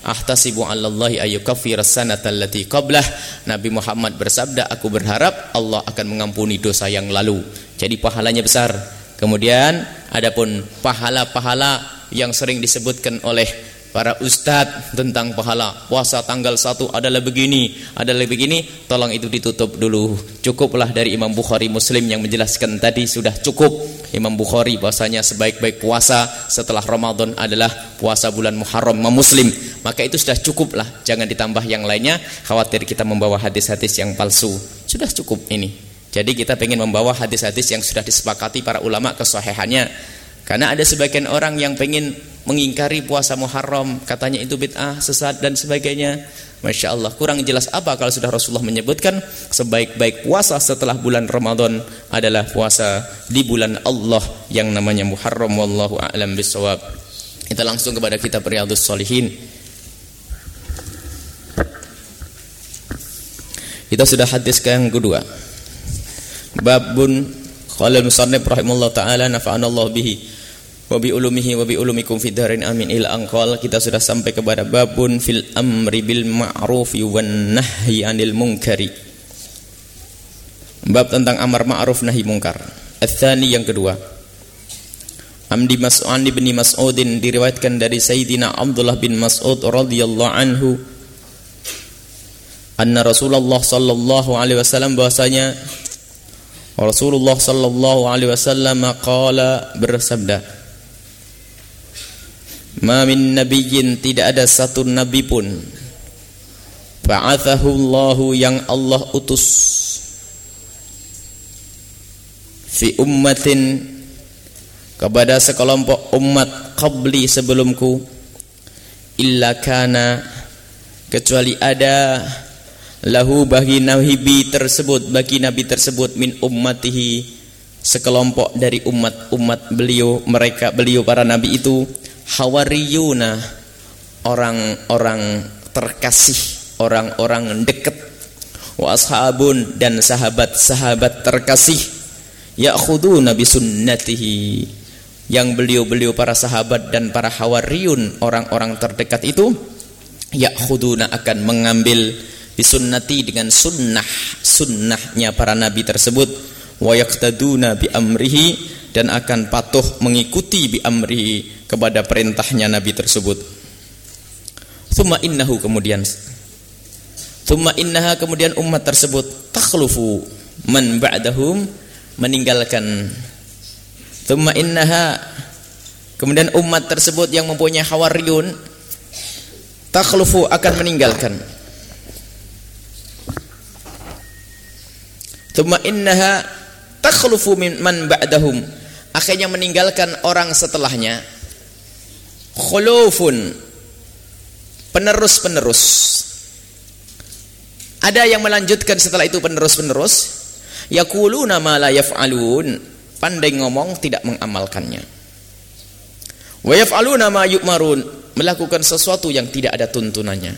ahtasibu 'alallahi ayyukaffira sanata allati qablah. Nabi Muhammad bersabda aku berharap Allah akan mengampuni dosa yang lalu. Jadi pahalanya besar. Kemudian adapun pahala-pahala yang sering disebutkan oleh para ustadz tentang pahala. Puasa tanggal 1 adalah begini adalah begini. Tolong itu ditutup dulu. Cukuplah dari Imam Bukhari Muslim yang menjelaskan tadi sudah cukup. Imam Bukhari bahwasanya sebaik-baik puasa setelah Ramadan adalah puasa bulan Muharram Muslim. Maka itu sudah cukuplah. Jangan ditambah yang lainnya. Khawatir kita membawa hadis-hadis yang palsu. Sudah cukup ini. Jadi kita ingin membawa hadis-hadis yang sudah disepakati para ulama kesahihannya karena ada sebagian orang yang pengen mengingkari puasa Muharram katanya itu bid'ah sesat dan sebagainya. Masya Allah kurang jelas apa kalau sudah Rasulullah menyebutkan sebaik-baik puasa setelah bulan Ramadan adalah puasa di bulan Allah yang namanya Muharram. Wallahu a'lam bisawab kita langsung kepada kitab Riyadhus Shalihin. Kita sudah hadis ke yang kedua. Babun qala musannif rahimallahu taala nafa'ana Allah bihi wa bi ulumihi wa ulumikum fid darin amin. Ila anqal kita sudah sampai kepada babun fil amri bil ma'rufi wan nahyi anil munkari. Bab tentang amar ma'ruf nahi munkar ats-tsani yang kedua. Amdi Mas'ud bin Mas'udin diriwayatkan dari Sayyidina Abdullah bin Mas'ud radhiyallahu anhu anna Rasulullah sallallahu alaihi wasallam bahwasanya Rasulullah sallallahu alaihi wasallam qala bersabda Ma min nabiyyin tidak ada satu nabi pun. Ba'athahu Allahu yang Allah utus. Fi ummatin kepada sekelompok umat qabli sebelumku. Illa kana kecuali ada lahu bagi nabi tersebut bagi nabi tersebut min ummatihi sekelompok dari umat-umat beliau mereka beliau para nabi itu hawariyuna orang-orang terkasih orang-orang dekat. Wa dan sahabat-sahabat terkasih. Ya'khuduna bi sunnatihi yang beliau-beliau para sahabat dan para hawariyun orang-orang terdekat itu ya'khuduna akan mengambil bisunnati dengan sunnah sunnahnya para nabi tersebut. Wa yaqtaduna bi amrihi dan akan patuh mengikuti bi amrihi kepada perintahnya Nabi tersebut. Thumma innahu kemudian Thumma innaha kemudian umat tersebut takhlufu man ba'dahum meninggalkan Thumma innaha kemudian umat tersebut yang mempunyai hawariyun takhlufu akan meninggalkan Thumma innaha takhlufu man ba'dahum. Akhirnya meninggalkan orang setelahnya. Khulufun. Penerus-penerus. Ada yang melanjutkan setelah itu penerus-penerus. Yaquluna ma la yaf'alun. Pandai ngomong tidak mengamalkannya. Wa yaf'aluna ma yu'marun. Melakukan sesuatu yang tidak ada tuntunannya.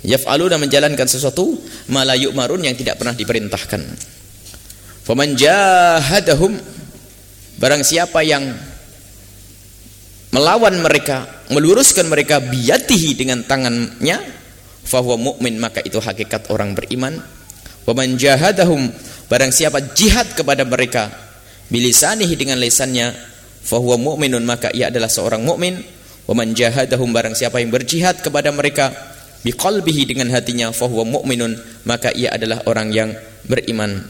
Yaf'aluna menjalankan sesuatu ma la yu'marun yang tidak pernah diperintahkan. Faman jahadahum barang siapa yang melawan mereka, meluruskan mereka biyatihi dengan tangannya, fahuwa mu'min maka itu hakikat orang beriman. Waman jahadahum barang siapa jihad kepada mereka bilisanihi dengan lisannya, fahuwa mu'minun maka ia adalah seorang mukmin. Waman jahadahum barang siapa yang berjihad kepada mereka biqalbihi dengan hatinya, fahuwa mu'minun maka ia adalah orang yang beriman.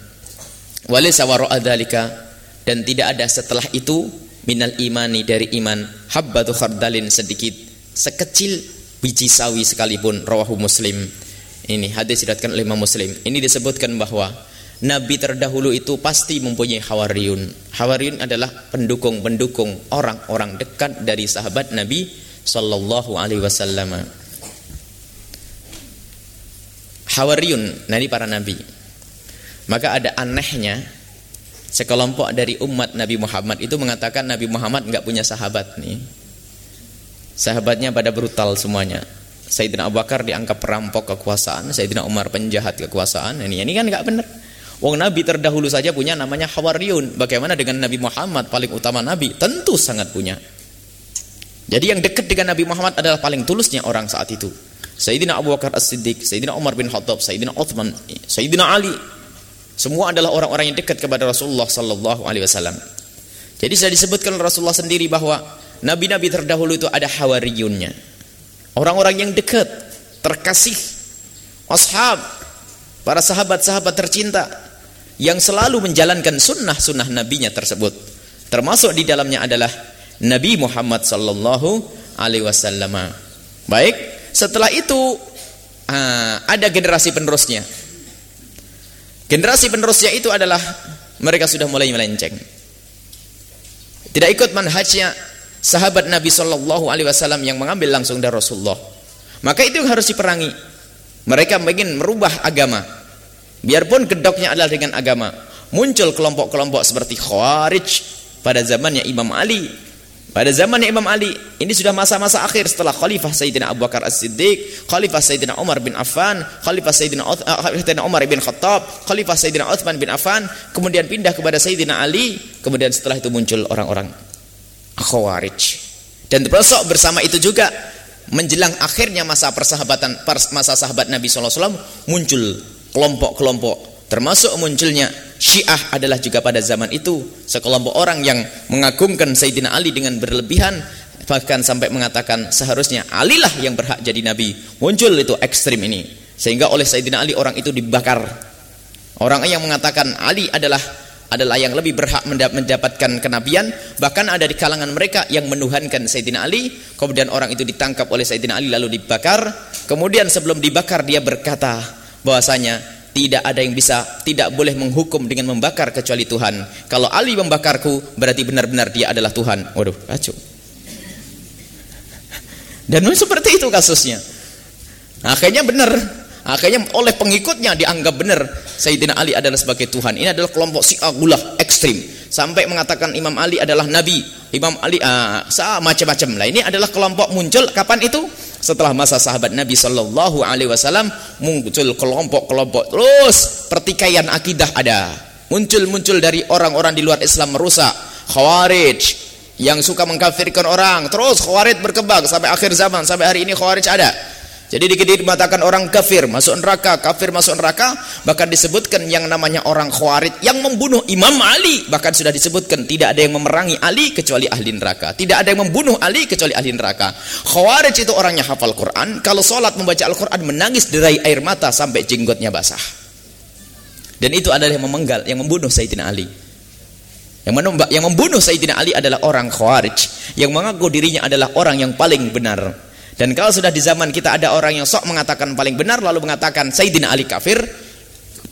Walaysa dan tidak ada setelah itu minal imani dari iman. Habbatu khardalin sedikit. Sekecil biji sawi sekalipun. Rawahu muslim. Ini hadis diriwayatkan oleh Imam Muslim. Ini disebutkan bahwa nabi terdahulu itu pasti mempunyai hawariyun. Hawariyun adalah pendukung-pendukung orang-orang dekat dari sahabat nabi sallallahu alaihi wasallam. Hawariyun nani para nabi. Maka ada anehnya sekelompok dari umat Nabi Muhammad itu mengatakan Nabi Muhammad enggak punya sahabat nih. Sahabatnya pada brutal semuanya. Sayyidina Abu Bakar dianggap perampok kekuasaan, Sayyidina Umar penjahat kekuasaan. Ini ini kan enggak benar. Wong Nabi terdahulu saja punya namanya Hawariyun. Bagaimana dengan Nabi Muhammad paling utama Nabi? Tentu sangat punya. Jadi yang dekat dengan Nabi Muhammad adalah paling tulusnya orang saat itu. Sayyidina Abu Bakar As-Siddiq, Sayyidina Umar bin Khattab, Sayyidina Uthman, Sayyidina Ali, semua adalah orang-orang yang dekat kepada Rasulullah sallallahu alaihi wasallam. Jadi sudah disebutkan Rasulullah sendiri bahwa nabi-nabi terdahulu itu ada hawariyunnya. Orang-orang yang dekat, terkasih, ashab, para sahabat-sahabat tercinta yang selalu menjalankan sunnah-sunnah nabinya tersebut. Termasuk di dalamnya adalah Nabi Muhammad sallallahu alaihi wasallam. Baik, setelah itu ah, ada generasi penerusnya Generasi penerusnya itu adalah mereka sudah mulai melenceng. Tidak ikut manhajnya sahabat Nabi Shallallahu Alaihi Wasallam yang mengambil langsung dari Rasulullah. Maka itu yang harus diperangi. Mereka ingin merubah agama. Biarpun kedoknya adalah dengan agama. Muncul kelompok-kelompok seperti Khawarij pada zamannya Imam Ali pada zaman Imam Ali, ini sudah masa-masa akhir setelah Khalifah Sayyidina Abu Bakar As-Siddiq, Khalifah Sayyidina Umar bin Affan, Khalifah Sayyidina, uh, Umar bin Khattab, Khalifah Sayyidina Uthman bin Affan, kemudian pindah kepada Sayyidina Ali, kemudian setelah itu muncul orang-orang Khawarij. Dan termasuk bersama itu juga menjelang akhirnya masa persahabatan masa sahabat Nabi SAW muncul kelompok-kelompok termasuk munculnya Syiah adalah juga pada zaman itu sekelompok orang yang mengagungkan Sayyidina Ali dengan berlebihan bahkan sampai mengatakan seharusnya Ali lah yang berhak jadi nabi. Muncul itu ekstrim ini sehingga oleh Sayyidina Ali orang itu dibakar. Orang yang mengatakan Ali adalah adalah yang lebih berhak mendapatkan kenabian bahkan ada di kalangan mereka yang menuhankan Sayyidina Ali kemudian orang itu ditangkap oleh Sayyidina Ali lalu dibakar kemudian sebelum dibakar dia berkata bahwasanya tidak ada yang bisa tidak boleh menghukum dengan membakar kecuali Tuhan. Kalau Ali membakarku berarti benar-benar dia adalah Tuhan. Waduh kacau. Dan seperti itu kasusnya. Akhirnya benar. Akhirnya oleh pengikutnya dianggap benar Sayyidina Ali adalah sebagai Tuhan. Ini adalah kelompok Syiah gulah ekstrim. Sampai mengatakan Imam Ali adalah Nabi. Imam Ali uh, macam-macam lah. Ini adalah kelompok muncul kapan itu setelah masa sahabat Nabi Shallallahu Alaihi Wasallam muncul kelompok-kelompok terus. Pertikaian akidah ada. Muncul-muncul dari orang-orang di luar Islam merusak. Khawarij yang suka mengkafirkan orang terus khawarij berkembang. Sampai akhir zaman sampai hari ini khawarij ada jadi dikatakan orang kafir masuk neraka, kafir masuk neraka, bahkan disebutkan yang namanya orang khawarij yang membunuh Imam Ali, bahkan sudah disebutkan tidak ada yang memerangi Ali kecuali ahli neraka. Tidak ada yang membunuh Ali kecuali ahli neraka. Khawarij itu orangnya hafal Quran, kalau sholat membaca Al-Quran menangis derai air mata sampai jenggotnya basah. Dan itu adalah yang memenggal, yang membunuh Sayyidina Ali. Yang, yang membunuh Sayyidina Ali adalah orang khawarij, yang mengaku dirinya adalah orang yang paling benar. Dan kalau sudah di zaman kita ada orang yang sok mengatakan paling benar lalu mengatakan Sayyidina Ali kafir,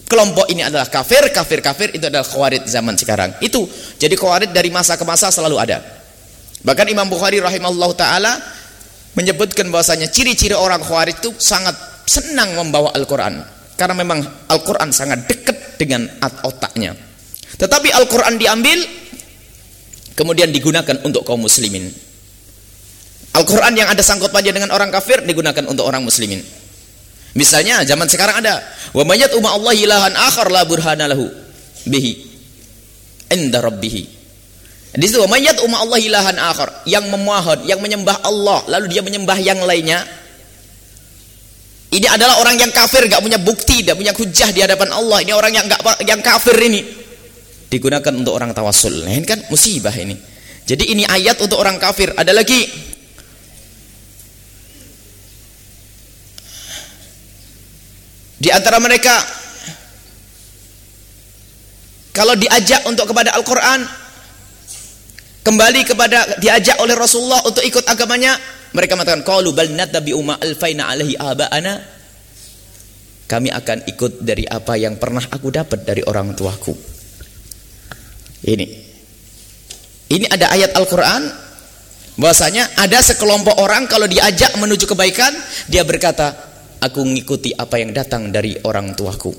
kelompok ini adalah kafir, kafir, kafir itu adalah khawarid zaman sekarang. Itu jadi khawarid dari masa ke masa selalu ada. Bahkan Imam Bukhari rahimahullah taala menyebutkan bahwasanya ciri-ciri orang khawarid itu sangat senang membawa Al-Qur'an karena memang Al-Qur'an sangat dekat dengan otaknya. Tetapi Al-Qur'an diambil kemudian digunakan untuk kaum muslimin. Al-Quran yang ada sangkut pautnya dengan orang kafir digunakan untuk orang muslimin. Misalnya zaman sekarang ada wa mayat umma Allah ilahan akhar la burhana lahu bihi inda rabbih. Di situ mayat umma Allah ilahan akhar yang memohon, yang menyembah Allah lalu dia menyembah yang lainnya. Ini adalah orang yang kafir, gak punya bukti, gak punya hujah di hadapan Allah. Ini orang yang gak, yang kafir ini digunakan untuk orang tawasul. Nah, ini kan musibah ini. Jadi ini ayat untuk orang kafir. Ada lagi Di antara mereka kalau diajak untuk kepada Al-Qur'an kembali kepada diajak oleh Rasulullah untuk ikut agamanya, mereka mengatakan qalu bal natabi umma alfaina alaihi abaana. Kami akan ikut dari apa yang pernah aku dapat dari orang tuaku. Ini. Ini ada ayat Al-Qur'an bahwasanya ada sekelompok orang kalau diajak menuju kebaikan, dia berkata, aku mengikuti apa yang datang dari orang tuaku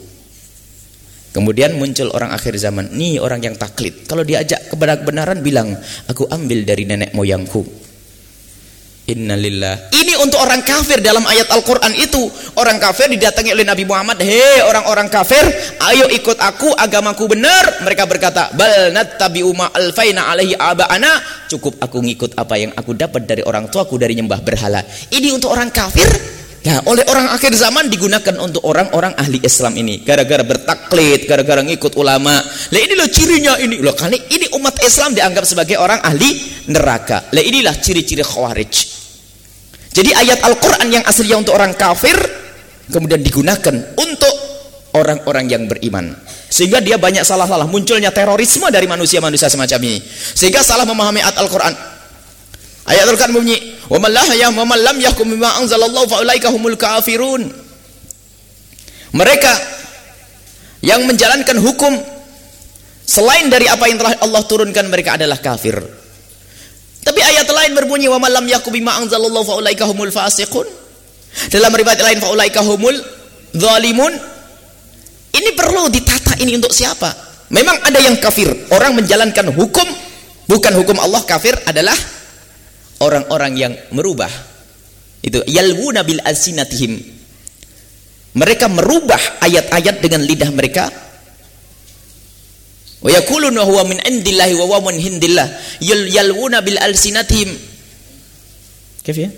kemudian muncul orang akhir zaman nih orang yang taklid kalau diajak kepada kebenaran bilang aku ambil dari nenek moyangku Innalillah. Ini untuk orang kafir dalam ayat Al-Quran itu. Orang kafir didatangi oleh Nabi Muhammad. Hei orang-orang kafir, ayo ikut aku, agamaku benar. Mereka berkata, Bal nattabi umma alfaina alaihi aba'ana. Cukup aku ngikut apa yang aku dapat dari orang tuaku dari nyembah berhala. Ini untuk orang kafir Nah, oleh orang akhir zaman digunakan untuk orang-orang ahli Islam ini. Gara-gara bertaklid, gara-gara ngikut ulama. Lah ini loh cirinya ini. Loh kan ini umat Islam dianggap sebagai orang ahli neraka. Lah inilah ciri-ciri khawarij. Jadi ayat Al-Qur'an yang aslinya untuk orang kafir kemudian digunakan untuk orang-orang yang beriman. Sehingga dia banyak salah-salah munculnya terorisme dari manusia-manusia semacam ini. Sehingga salah memahami ayat Al-Qur'an. Ayat Al-Quran bunyi, "Wa man la ya wa man lam yahkum bima anzalallahu fa ulaika humul kafirun." Mereka yang menjalankan hukum selain dari apa yang telah Allah turunkan mereka adalah kafir. Tapi ayat lain berbunyi, "Wa man lam yahkum bima anzalallahu fa ulaika humul fasiqun." Dalam riwayat lain, "Fa ulaika humul zalimun." Ini perlu ditata ini untuk siapa? Memang ada yang kafir, orang menjalankan hukum bukan hukum Allah kafir adalah orang-orang yang merubah itu yalwuna bil alsinatihim mereka merubah ayat-ayat dengan lidah mereka wa yaquluna huwa min indillahi wa huwa min hindillah yal yalwuna bil alsinatihim كيف ya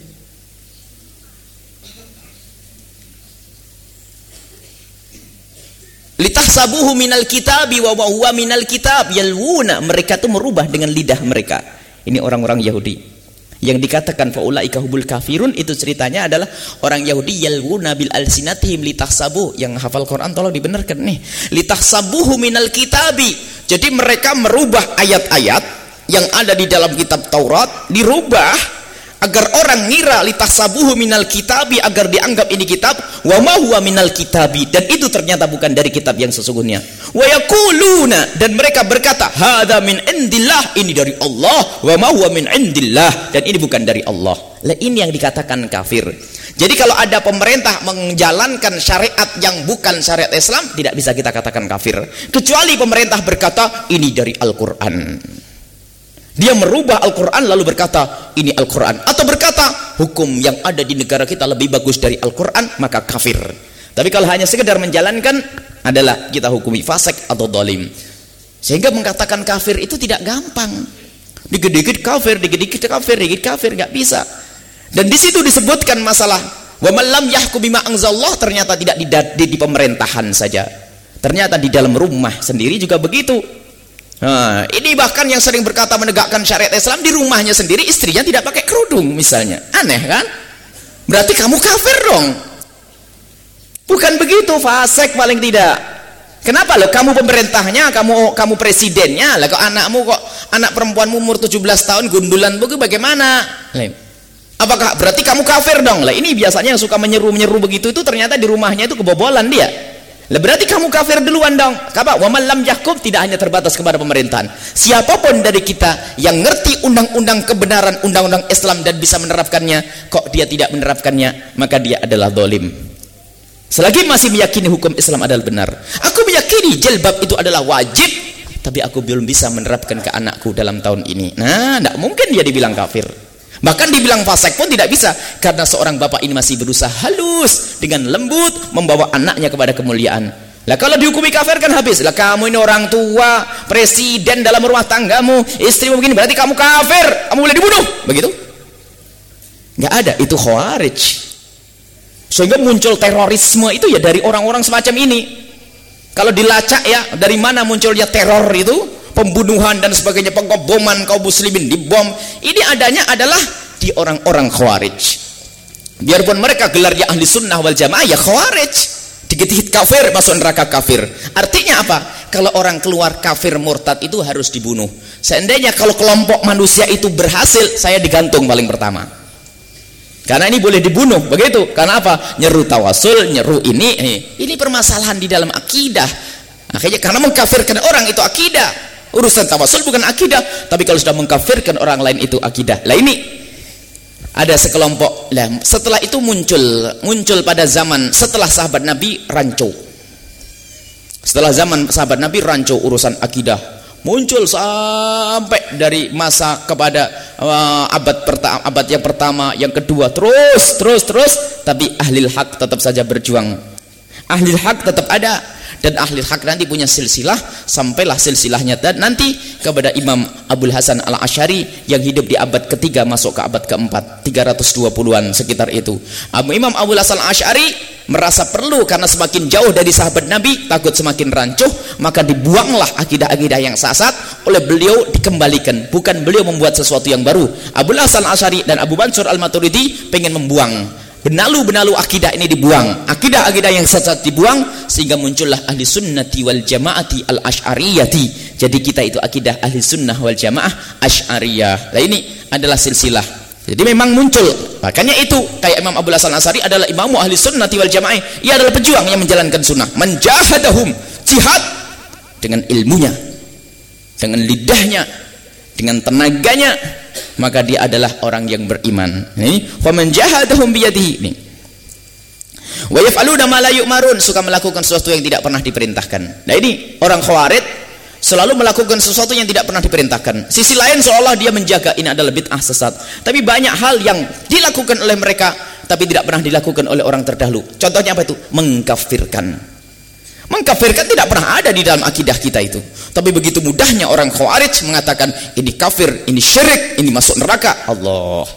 litahsabuhu minal kitabi wa huwa minal kitab yalwuna mereka itu merubah dengan lidah mereka ini orang-orang Yahudi yang dikatakan faulaika hubul kafirun itu ceritanya adalah orang Yahudi yalwuna bil alsinatihim litahsabu yang hafal Quran tolong dibenarkan nih. Litahsabuhu minal kitabi. Jadi mereka merubah ayat-ayat yang ada di dalam kitab Taurat dirubah agar orang ngira litahsabuhu minal kitabi agar dianggap ini kitab wa ma huwa minal kitabi. Dan itu ternyata bukan dari kitab yang sesungguhnya. Wa yaquluna dan mereka berkata hadza min indillah ini dari Allah. Wa ma huwa min indillah dan ini bukan dari Allah. Lah ini yang dikatakan kafir. Jadi kalau ada pemerintah menjalankan syariat yang bukan syariat Islam tidak bisa kita katakan kafir. Kecuali pemerintah berkata ini dari Al-Qur'an dia merubah Al-Quran lalu berkata, ini Al-Quran. Atau berkata, hukum yang ada di negara kita lebih bagus dari Al-Quran, maka kafir. Tapi kalau hanya sekedar menjalankan, adalah kita hukumi fasik atau dolim. Sehingga mengatakan kafir itu tidak gampang. Dikit-dikit kafir, dikit-dikit kafir, dikit kafir, nggak bisa. Dan di situ disebutkan masalah, wa malam yahkumima angzallah ternyata tidak di, di, di pemerintahan saja. Ternyata di dalam rumah sendiri juga begitu Nah, ini bahkan yang sering berkata menegakkan syariat Islam di rumahnya sendiri istrinya tidak pakai kerudung misalnya. Aneh kan? Berarti kamu kafir dong. Bukan begitu, fasek paling tidak. Kenapa lo kamu pemerintahnya, kamu kamu presidennya, lah kok anakmu kok anak perempuanmu umur 17 tahun gundulan begitu bagaimana? Apakah berarti kamu kafir dong? Lah ini biasanya yang suka menyeru-menyeru begitu itu ternyata di rumahnya itu kebobolan dia. Berarti kamu kafir duluan dong. Kapa wa man lam tidak hanya terbatas kepada pemerintahan. Siapa pun dari kita yang ngerti undang-undang kebenaran undang-undang Islam dan bisa menerapkannya, kok dia tidak menerapkannya, maka dia adalah zalim. Selagi masih meyakini hukum Islam adalah benar. Aku meyakini jilbab itu adalah wajib, tapi aku belum bisa menerapkan ke anakku dalam tahun ini. Nah, tidak mungkin dia dibilang kafir. Bahkan dibilang fasik pun tidak bisa karena seorang bapak ini masih berusaha halus dengan lembut membawa anaknya kepada kemuliaan. Lah kalau dihukumi kafir kan habis. Lah kamu ini orang tua, presiden dalam rumah tanggamu, istrimu begini berarti kamu kafir, kamu boleh dibunuh. Begitu? Enggak ada, itu khawarij. Sehingga muncul terorisme itu ya dari orang-orang semacam ini. Kalau dilacak ya, dari mana munculnya teror itu? Pembunuhan dan sebagainya pengoboman kaum muslimin dibom. Ini adanya adalah di orang-orang khawarij. Biarpun mereka gelarnya ahli sunnah wal jamaah ya khawarij. Dikit-dikit kafir masuk neraka kafir. Artinya apa? Kalau orang keluar kafir murtad itu harus dibunuh. Seandainya kalau kelompok manusia itu berhasil saya digantung paling pertama. Karena ini boleh dibunuh begitu. Karena apa? Nyeru tawasul nyeru ini eh, ini permasalahan di dalam akidah. Akhirnya karena mengkafirkan orang itu akidah urusan tawasul bukan akidah. Tapi kalau sudah mengkafirkan orang lain itu akidah. Lah ini ada sekelompok. Lah setelah itu muncul muncul pada zaman setelah sahabat Nabi rancu. Setelah zaman sahabat Nabi rancu urusan akidah. Muncul sampai dari masa kepada uh, abad pertama abad yang pertama yang kedua. Terus terus terus. Tapi ahli hak tetap saja berjuang. Ahli hak tetap ada dan ahli hak nanti punya silsilah sampailah silsilahnya. Dan nanti kepada Imam Abdul Hasan al Ashari yang hidup di abad ketiga masuk ke abad keempat. 320-an sekitar itu. Imam Abdul Hasan al Ashari merasa perlu karena semakin jauh dari sahabat Nabi takut semakin rancuh maka dibuanglah akidah-akidah yang sasat oleh beliau dikembalikan. Bukan beliau membuat sesuatu yang baru. Abdul Hasan al Ashari dan Abu Mansur al Maturidi pengen membuang benalu-benalu akidah ini dibuang. Akidah-akidah yang sesat dibuang sehingga muncullah ahli sunnati wal jamaati al ash'ariyati jadi kita itu akidah ahli sunnah wal jamaah ash'ariyah. Nah ini adalah silsilah. Jadi memang muncul. Makanya itu kayak Imam Abu Hasan Asari adalah imamu ahli sunnati wal jamaah. Ia adalah pejuang yang menjalankan sunnah. Menjahadahum jihad dengan ilmunya dengan lidahnya dengan tenaganya maka dia adalah orang yang beriman. Ini faman jahadahum biyadihi. Ini. Wa yaf'aluna ma la yu'marun. Suka melakukan sesuatu yang tidak pernah diperintahkan. Nah ini orang khawarid selalu melakukan sesuatu yang tidak pernah diperintahkan. Sisi lain seolah dia menjaga ini adalah bid'ah sesat. Tapi banyak hal yang dilakukan oleh mereka tapi tidak pernah dilakukan oleh orang terdahulu. Contohnya apa itu? Mengkafirkan Mengkafirkan tidak pernah ada di dalam akidah kita itu. Tapi begitu mudahnya orang khawarij mengatakan ini kafir, ini syirik, ini masuk neraka. Allah.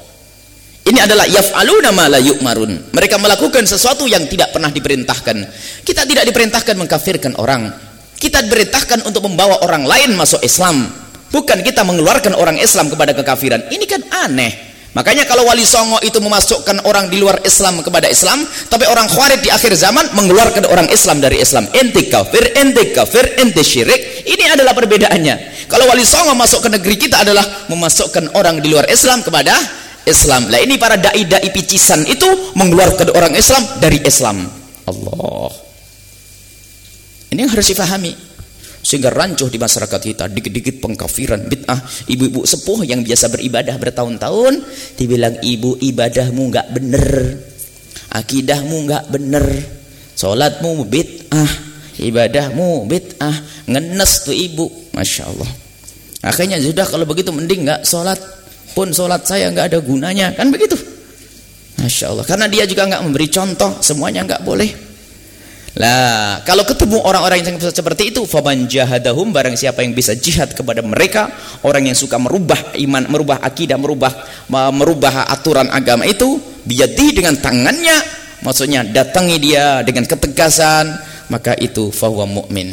Ini adalah yaf'aluna ma la yu'marun. Mereka melakukan sesuatu yang tidak pernah diperintahkan. Kita tidak diperintahkan mengkafirkan orang. Kita diperintahkan untuk membawa orang lain masuk Islam. Bukan kita mengeluarkan orang Islam kepada kekafiran. Ini kan aneh. Makanya kalau wali songo itu memasukkan orang di luar Islam kepada Islam, tapi orang khawarij di akhir zaman mengeluarkan orang Islam dari Islam. Ente kafir, ente kafir, ente syirik. Ini adalah perbedaannya. Kalau wali songo masuk ke negeri kita adalah memasukkan orang di luar Islam kepada Islam. Lah ini para dai-dai picisan itu mengeluarkan orang Islam dari Islam. Allah. Ini yang harus difahami sehingga rancuh di masyarakat kita dikit-dikit pengkafiran bid'ah. Ibu-ibu sepuh yang biasa beribadah bertahun-tahun dibilang ibu ibadahmu nggak bener. Akidahmu nggak bener. Sholatmu bid'ah. Ibadahmu bid'ah. Ngenes tuh ibu. Masya Allah. Akhirnya sudah kalau begitu mending nggak sholat. Pun sholat saya nggak ada gunanya. Kan begitu. Masya Allah. Karena dia juga nggak memberi contoh. Semuanya nggak boleh lah, kalau ketemu orang-orang yang seperti itu, faman jahadahum barang siapa yang bisa jihad kepada mereka, orang yang suka merubah iman, merubah akidah, merubah merubah aturan agama itu, biyadihi dengan tangannya, maksudnya datangi dia dengan ketegasan, maka itu fahuwa mu'min.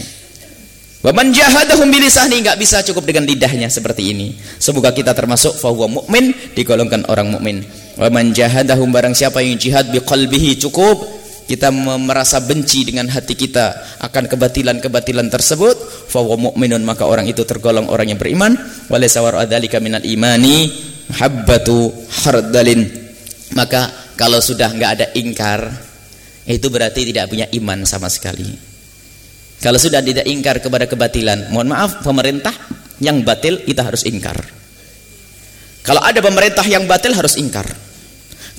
Waman jahadahum bilisahni enggak bisa cukup dengan lidahnya seperti ini. Semoga kita termasuk fahuwa mu'min digolongkan orang mukmin. Waman jahadahum barang siapa yang jihad biqalbihi cukup kita merasa benci dengan hati kita akan kebatilan-kebatilan tersebut fawa mu'minun maka orang itu tergolong orang yang beriman walaysa wara'adzalika minal imani habbatu hardalin maka kalau sudah enggak ada ingkar itu berarti tidak punya iman sama sekali Kalau sudah tidak ingkar kepada kebatilan, mohon maaf pemerintah yang batil kita harus ingkar. Kalau ada pemerintah yang batil harus ingkar.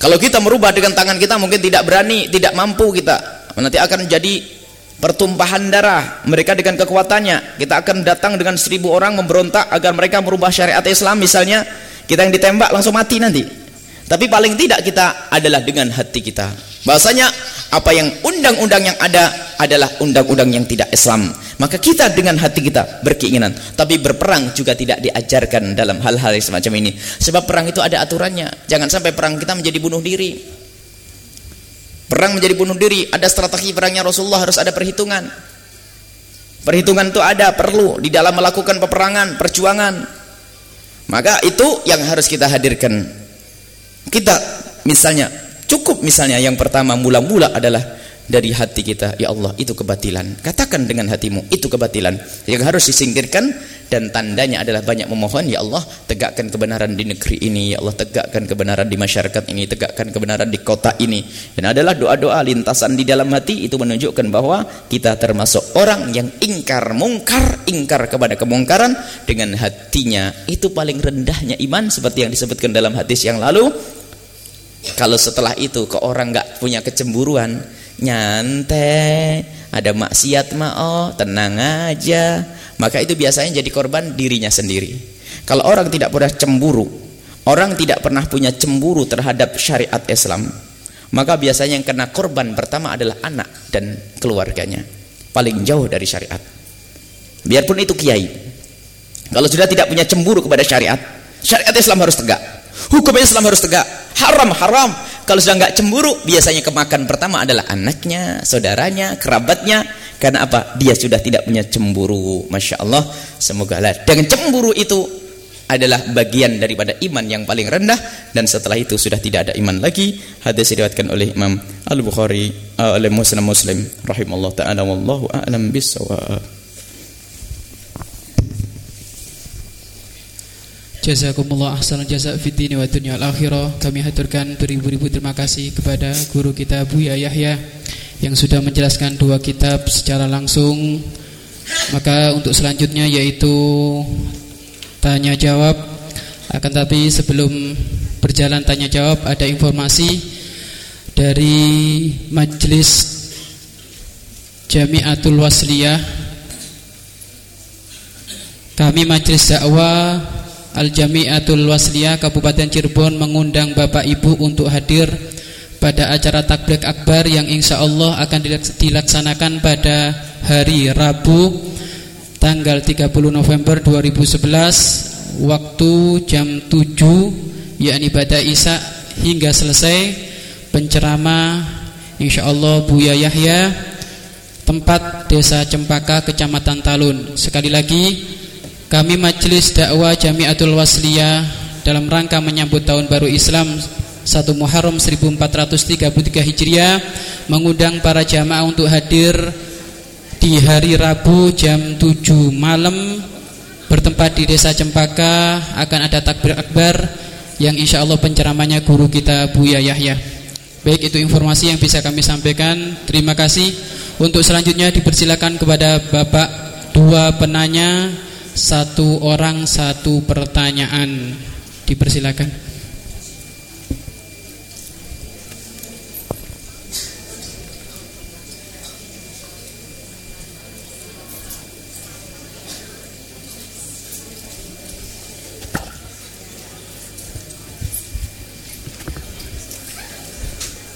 Kalau kita merubah dengan tangan kita mungkin tidak berani, tidak mampu kita. Nanti akan jadi pertumpahan darah mereka dengan kekuatannya. Kita akan datang dengan seribu orang memberontak agar mereka merubah syariat Islam misalnya. Kita yang ditembak langsung mati nanti. Tapi paling tidak kita adalah dengan hati kita. Bahasanya apa yang undang-undang yang ada adalah undang-undang yang tidak Islam. Maka kita dengan hati kita berkeinginan. Tapi berperang juga tidak diajarkan dalam hal-hal semacam ini. Sebab perang itu ada aturannya. Jangan sampai perang kita menjadi bunuh diri. Perang menjadi bunuh diri. Ada strategi perangnya Rasulullah harus ada perhitungan. Perhitungan itu ada, perlu. Di dalam melakukan peperangan, perjuangan. Maka itu yang harus kita hadirkan kita misalnya cukup. Misalnya yang pertama mula-mula adalah dari hati kita ya Allah itu kebatilan. Katakan dengan hatimu itu kebatilan. Yang harus disingkirkan dan tandanya adalah banyak memohon ya Allah tegakkan kebenaran di negeri ini. Ya Allah tegakkan kebenaran di masyarakat ini tegakkan kebenaran di kota ini. Dan adalah doa-doa lintasan di dalam hati itu menunjukkan bahwa kita termasuk orang yang ingkar mungkar ingkar kepada kemungkaran dengan hatinya. Itu paling rendahnya iman seperti yang disebutkan dalam hadis yang lalu kalau setelah itu ke orang nggak punya kecemburuan, nyantai, ada maksiat mah oh, tenang aja. Maka itu biasanya jadi korban dirinya sendiri. Kalau orang tidak pernah cemburu, orang tidak pernah punya cemburu terhadap syariat Islam, maka biasanya yang kena korban pertama adalah anak dan keluarganya. Paling jauh dari syariat. Biarpun itu kiai. Kalau sudah tidak punya cemburu kepada syariat, syariat Islam harus tegak. Hukum Islam harus tegak haram haram. Kalau sudah nggak cemburu biasanya kemakan pertama adalah anaknya saudaranya kerabatnya. Karena apa? Dia sudah tidak punya cemburu. Masya Allah semoga lah. Dengan cemburu itu adalah bagian daripada iman yang paling rendah. Dan setelah itu sudah tidak ada iman lagi. Hadis diriwayatkan oleh Imam Al-Bukhari uh, oleh Muslim Muslim rahimallahu taala wallahu a'lam bissawab Jazakumullah ahsanal jaza fid dini wa dunya al akhirah. Kami haturkan beribu-ribu terima kasih kepada guru kita Buya Yahya yang sudah menjelaskan dua kitab secara langsung. Maka untuk selanjutnya yaitu tanya jawab. Akan tapi sebelum berjalan tanya jawab ada informasi dari Majelis Jamiatul Wasliyah kami Majelis Dakwah Al-Jami'atul Wasliyah Kabupaten Cirebon mengundang Bapak Ibu untuk hadir pada acara takbir akbar yang insya Allah akan dilaksanakan pada hari Rabu tanggal 30 November 2011 waktu jam 7 yakni pada Isa hingga selesai penceramah insya Allah Buya Yahya tempat Desa Cempaka Kecamatan Talun. Sekali lagi kami Majelis Dakwah Jamiatul Wasliyah dalam rangka menyambut tahun baru Islam 1 Muharram 1433 Hijriah mengundang para jamaah untuk hadir di hari Rabu jam 7 malam bertempat di Desa Cempaka akan ada takbir akbar yang insya Allah penceramanya guru kita Buya Yahya. Baik itu informasi yang bisa kami sampaikan. Terima kasih. Untuk selanjutnya dipersilakan kepada Bapak dua penanya satu orang satu pertanyaan. Dipersilakan.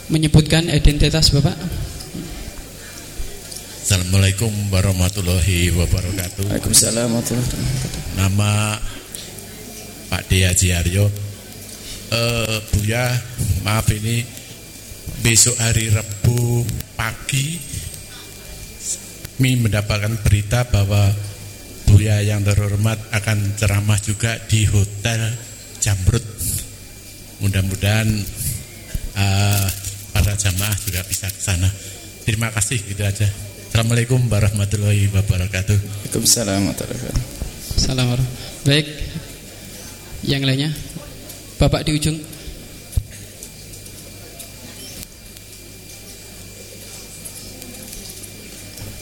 Menyebutkan identitas Bapak Assalamualaikum warahmatullahi wabarakatuh. Waalaikumsalam warahmatullahi wabarakatuh. Nama Pak Dea Jiaryo. Uh, Buya, maaf ini besok hari Rabu pagi kami mendapatkan berita bahwa Buya yang terhormat akan ceramah juga di Hotel Jamrut. Mudah-mudahan uh, para jamaah juga bisa ke sana. Terima kasih gitu aja. Assalamualaikum warahmatullahi wabarakatuh. Waalaikumsalam warahmatullahi wabarakatuh. Salam Baik. Yang lainnya? Bapak di ujung.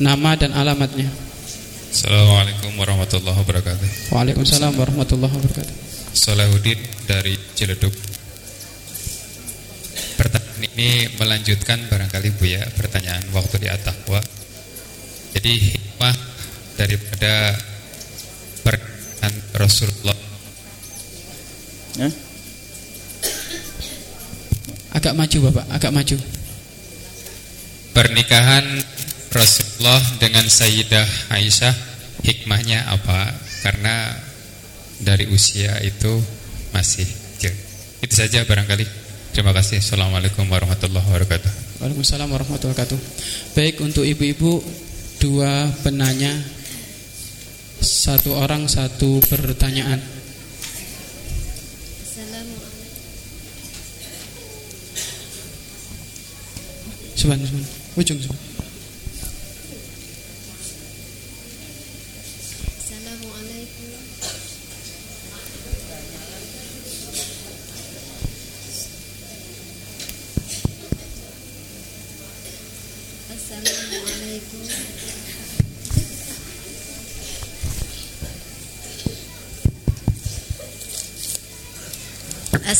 Nama dan alamatnya. Assalamualaikum warahmatullahi wabarakatuh. Waalaikumsalam warahmatullahi wabarakatuh. Salahuddin dari Ciledug. Pertanyaan ini melanjutkan barangkali Bu ya pertanyaan waktu di At-Taqwa. Jadi hikmah daripada pernikahan Rasulullah Ya? Agak maju Bapak, agak maju. pernikahan Rasulullah dengan Sayyidah Aisyah hikmahnya apa? Karena dari usia itu masih kecil. Itu saja barangkali. Terima kasih. Assalamualaikum warahmatullahi wabarakatuh. Waalaikumsalam warahmatullahi wabarakatuh. Baik untuk ibu-ibu dua penanya satu orang satu pertanyaan. Sebentar, sebentar. Ujung sebentar.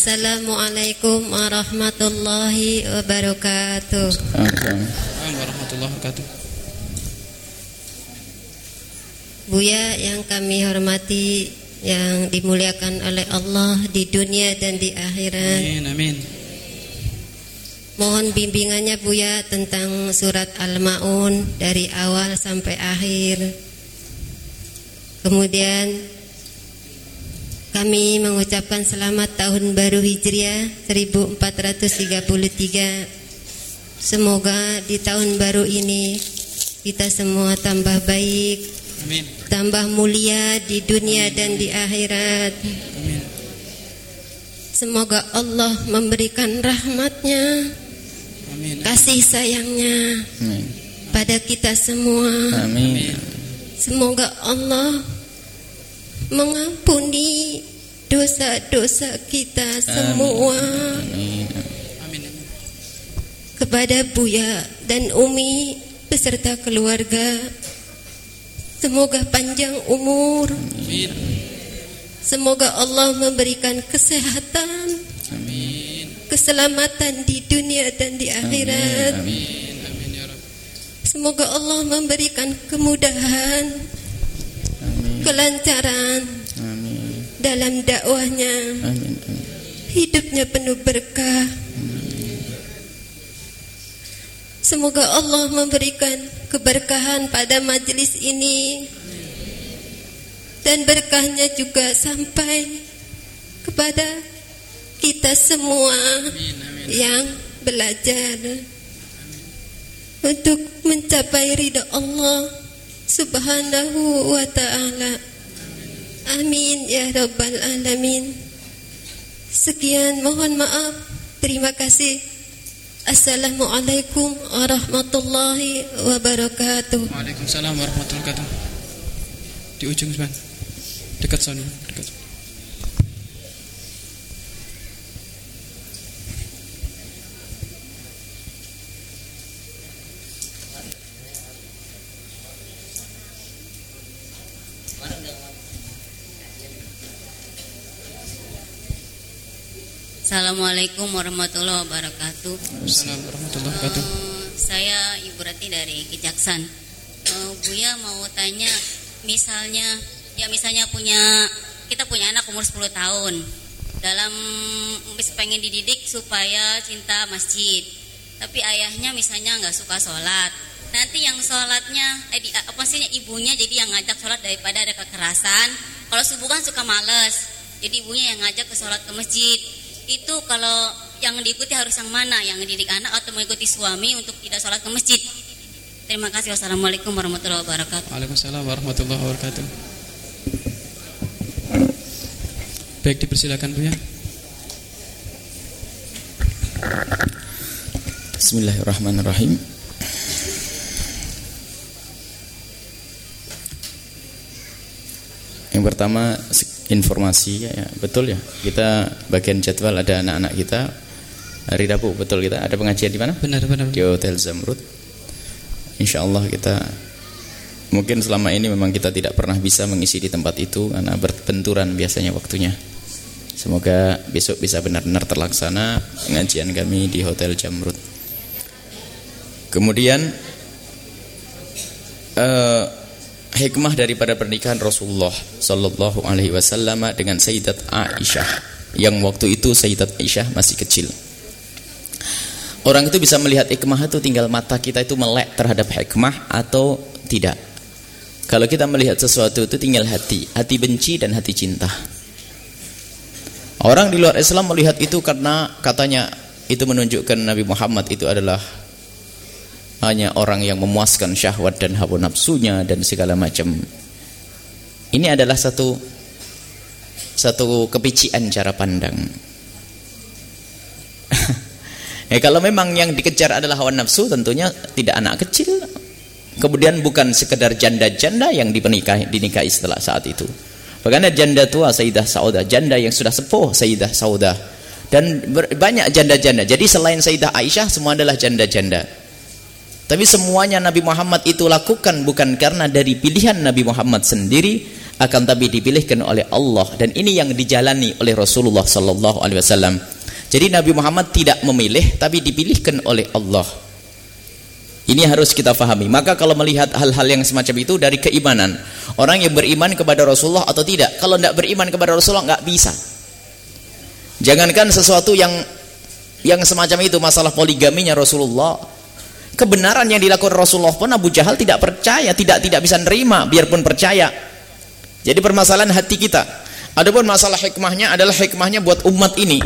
Assalamualaikum warahmatullahi wabarakatuh. Assalamualaikum warahmatullahi wabarakatuh. Buya yang kami hormati yang dimuliakan oleh Allah di dunia dan di akhirat. Amin, amin. Mohon bimbingannya Buya tentang surat Al-Maun dari awal sampai akhir. Kemudian kami mengucapkan selamat tahun baru Hijriah 1433. Semoga di tahun baru ini kita semua tambah baik, Amin. tambah mulia di dunia dan di akhirat. Amin. Semoga Allah memberikan rahmatnya, Amin. kasih sayangnya Amin. pada kita semua. Amin. Semoga Allah mengampuni dosa-dosa kita semua Amin. Amin. kepada Buya dan Umi beserta keluarga. Semoga panjang umur. Amin. Semoga Allah memberikan kesehatan, Amin. keselamatan di dunia dan di akhirat. Amin. Amin ya Rabb. Semoga Allah memberikan kemudahan, kelancaran Amin. dalam dakwahnya. Amin. Hidupnya penuh berkah. Semoga Allah memberikan keberkahan pada majelis ini dan berkahnya juga sampai kepada kita semua yang belajar untuk mencapai ridha Allah Subhanahu wa taala. Amin ya rabbal alamin. Sekian mohon maaf. Terima kasih. Assalamualaikum warahmatullahi wabarakatuh. Waalaikumsalam warahmatullahi wabarakatuh. Di ujung sebentar. Dekat sana, Assalamualaikum warahmatullahi wabarakatuh. Assalamualaikum warahmatullahi wabarakatuh. Eh, saya Ibu Rati dari Kejaksan. Eh, Buya mau tanya, misalnya, ya misalnya punya kita punya anak umur 10 tahun, dalam pengen dididik supaya cinta masjid, tapi ayahnya misalnya nggak suka sholat. Nanti yang sholatnya, eh, di, apa sih ibunya jadi yang ngajak sholat daripada ada kekerasan. Kalau subuh kan suka males, jadi ibunya yang ngajak ke sholat ke masjid itu kalau yang diikuti harus yang mana yang didik anak atau mengikuti suami untuk tidak sholat ke masjid terima kasih wassalamualaikum warahmatullahi wabarakatuh Waalaikumsalam warahmatullahi wabarakatuh. Baik dipersilakan Bu ya. Bismillahirrahmanirrahim. Yang pertama informasi ya, ya, betul ya. Kita bagian jadwal ada anak-anak kita hari Rabu betul kita ada pengajian di mana? Benar benar. Di Hotel Zamrud. Insya Allah kita Mungkin selama ini memang kita tidak pernah bisa mengisi di tempat itu karena berbenturan biasanya waktunya. Semoga besok bisa benar-benar terlaksana pengajian kami di Hotel Jamrut. Kemudian uh, hikmah daripada pernikahan Rasulullah sallallahu alaihi wasallam dengan Sayyidat Aisyah yang waktu itu Sayyidat Aisyah masih kecil. Orang itu bisa melihat hikmah itu tinggal mata kita itu melek terhadap hikmah atau tidak. Kalau kita melihat sesuatu itu tinggal hati, hati benci dan hati cinta. Orang di luar Islam melihat itu karena katanya itu menunjukkan Nabi Muhammad itu adalah hanya orang yang memuaskan syahwat dan hawa nafsunya dan segala macam. Ini adalah satu satu kepician cara pandang. eh kalau memang yang dikejar adalah hawa nafsu tentunya tidak anak kecil Kemudian bukan sekedar janda-janda yang dinikahi, dinikahi setelah saat itu. Bagaimana janda tua Sayyidah Saudah, janda yang sudah sepuh Sayyidah Saudah. Dan banyak janda-janda. Jadi selain Sayyidah Aisyah semua adalah janda-janda. Tapi semuanya Nabi Muhammad itu lakukan bukan karena dari pilihan Nabi Muhammad sendiri, akan tapi dipilihkan oleh Allah dan ini yang dijalani oleh Rasulullah sallallahu alaihi wasallam. Jadi Nabi Muhammad tidak memilih tapi dipilihkan oleh Allah. Ini harus kita fahami. Maka kalau melihat hal-hal yang semacam itu dari keimanan. Orang yang beriman kepada Rasulullah atau tidak. Kalau tidak beriman kepada Rasulullah nggak bisa. Jangankan sesuatu yang yang semacam itu masalah poligaminya Rasulullah. Kebenaran yang dilakukan Rasulullah pun Abu Jahal tidak percaya, tidak tidak bisa nerima biarpun percaya. Jadi permasalahan hati kita. Adapun masalah hikmahnya adalah hikmahnya buat umat ini.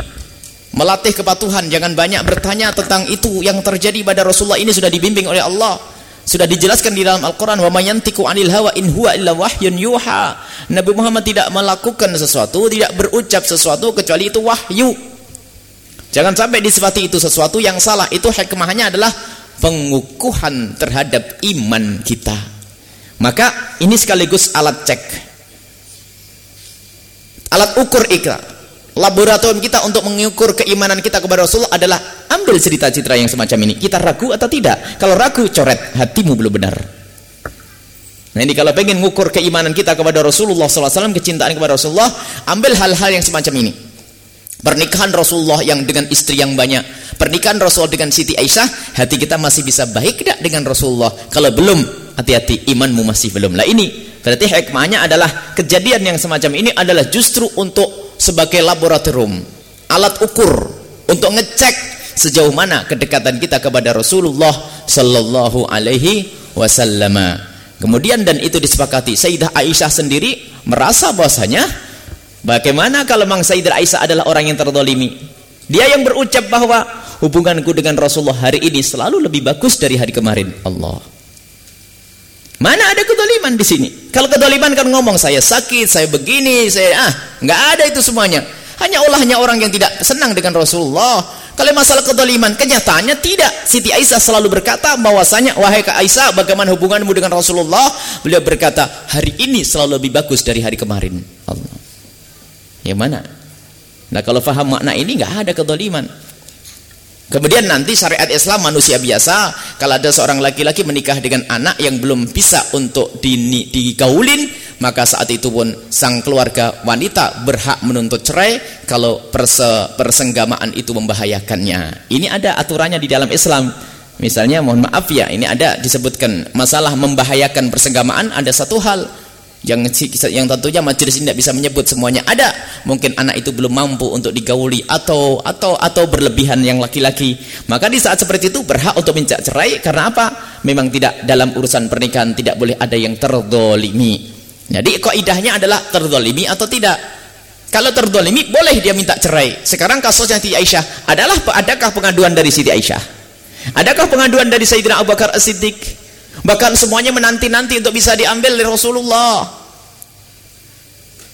Melatih kepatuhan jangan banyak bertanya tentang itu yang terjadi pada Rasulullah ini sudah dibimbing oleh Allah. Sudah dijelaskan di dalam Al-Quran wa mayantiku anil hawa in huwa illa wahyun yuha. Nabi Muhammad tidak melakukan sesuatu tidak berucap sesuatu kecuali itu wahyu. Jangan sampai disifati itu sesuatu yang salah. Itu hikmahnya adalah pengukuhan terhadap iman kita. Maka ini sekaligus alat cek. Alat ukur ikrar laboratorium kita untuk mengukur keimanan kita kepada Rasulullah adalah ambil cerita-cerita yang semacam ini. Kita ragu atau tidak? Kalau ragu coret. Hatimu belum benar. Nah ini kalau pengen mengukur keimanan kita kepada Rasulullah SAW kecintaan kepada Rasulullah ambil hal-hal yang semacam ini pernikahan Rasulullah yang dengan istri yang banyak. Pernikahan Rasulullah dengan Siti Aisyah hati kita masih bisa baik tidak dengan Rasulullah? Kalau belum hati-hati imanmu masih belum. Lah ini berarti hikmahnya adalah kejadian yang semacam ini adalah justru untuk sebagai laboratorium alat ukur untuk ngecek sejauh mana kedekatan kita kepada Rasulullah sallallahu alaihi wasallam. Kemudian dan itu disepakati Sayyidah Aisyah sendiri merasa bahwasanya bagaimana kalau Mang Sayyidah Aisyah adalah orang yang terdolimi. Dia yang berucap bahwa hubunganku dengan Rasulullah hari ini selalu lebih bagus dari hari kemarin. Allah. Mana ada kedoliman di sini? Kalau kedoliman kan ngomong saya sakit, saya begini, saya ah, nggak ada itu semuanya. Hanya olahnya orang yang tidak senang dengan Rasulullah. Kalau masalah kedoliman, kenyataannya tidak. Siti Aisyah selalu berkata bahwasanya wahai Kak Aisyah, bagaimana hubunganmu dengan Rasulullah? Beliau berkata, hari ini selalu lebih bagus dari hari kemarin. Allah. Yang mana? Nah kalau faham makna ini nggak ada kedoliman. Kemudian nanti syariat Islam manusia biasa, kalau ada seorang laki-laki menikah dengan anak yang belum bisa untuk di, digaulin, maka saat itu pun sang keluarga wanita berhak menuntut cerai kalau perse, persenggamaan itu membahayakannya. Ini ada aturannya di dalam Islam. Misalnya mohon maaf ya, ini ada disebutkan masalah membahayakan persenggamaan ada satu hal yang yang tentunya majelis ini tidak bisa menyebut semuanya. Ada. Mungkin anak itu belum mampu untuk digauli atau atau atau berlebihan yang laki-laki. Maka di saat seperti itu berhak untuk minta cerai. Karena apa? Memang tidak dalam urusan pernikahan tidak boleh ada yang terdolimi. Jadi kaidahnya adalah terdolimi atau tidak? Kalau terdolimi boleh dia minta cerai. Sekarang kasusnya Siti Aisyah. Adalah adakah pengaduan dari Siti Aisyah? Adakah pengaduan dari Sayyidina Abu Bakar As-Siddiq Bahkan semuanya menanti-nanti untuk bisa diambil oleh Rasulullah.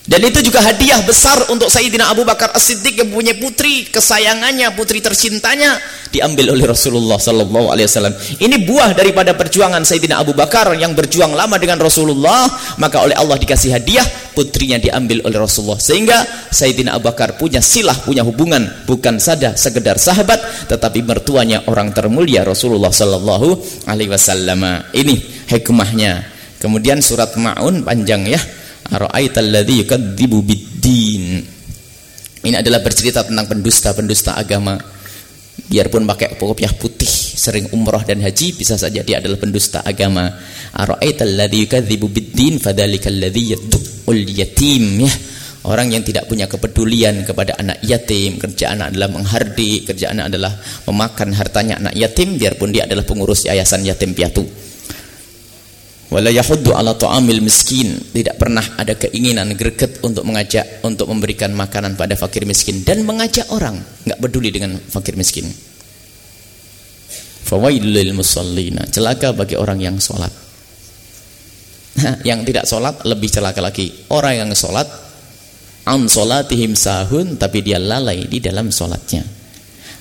Dan itu juga hadiah besar untuk Sayyidina Abu Bakar As-Siddiq yang punya putri kesayangannya, putri tercintanya diambil oleh Rasulullah sallallahu alaihi wasallam. Ini buah daripada perjuangan Sayyidina Abu Bakar yang berjuang lama dengan Rasulullah, maka oleh Allah dikasih hadiah putrinya diambil oleh Rasulullah. Sehingga Sayyidina Abu Bakar punya silah, punya hubungan bukan saja sekedar sahabat tetapi mertuanya orang termulia Rasulullah sallallahu alaihi wasallam. Ini hikmahnya Kemudian surat Maun panjang ya. Ara'aital ladzi yukadzibu biddin. Ini adalah bercerita tentang pendusta-pendusta agama. Biarpun pakai kopiah putih, sering umroh dan haji, bisa saja dia adalah pendusta agama. Ara'aital ladzi yukadzibu biddin fadzalikal ladzi yad'ul yatim ya. Orang yang tidak punya kepedulian kepada anak yatim, kerjaan adalah menghardi, kerjaan adalah memakan hartanya anak yatim biarpun dia adalah pengurus yayasan yatim piatu wala yahuddu ala ta'amil miskin. Tidak pernah ada keinginan greget untuk mengajak untuk memberikan makanan pada fakir miskin dan mengajak orang enggak peduli dengan fakir miskin. Fawailul musallina. Celaka bagi orang yang sholat. Nah, yang tidak sholat lebih celaka lagi. Orang yang sholat an sholatihim sahun tapi dia lalai di dalam sholatnya.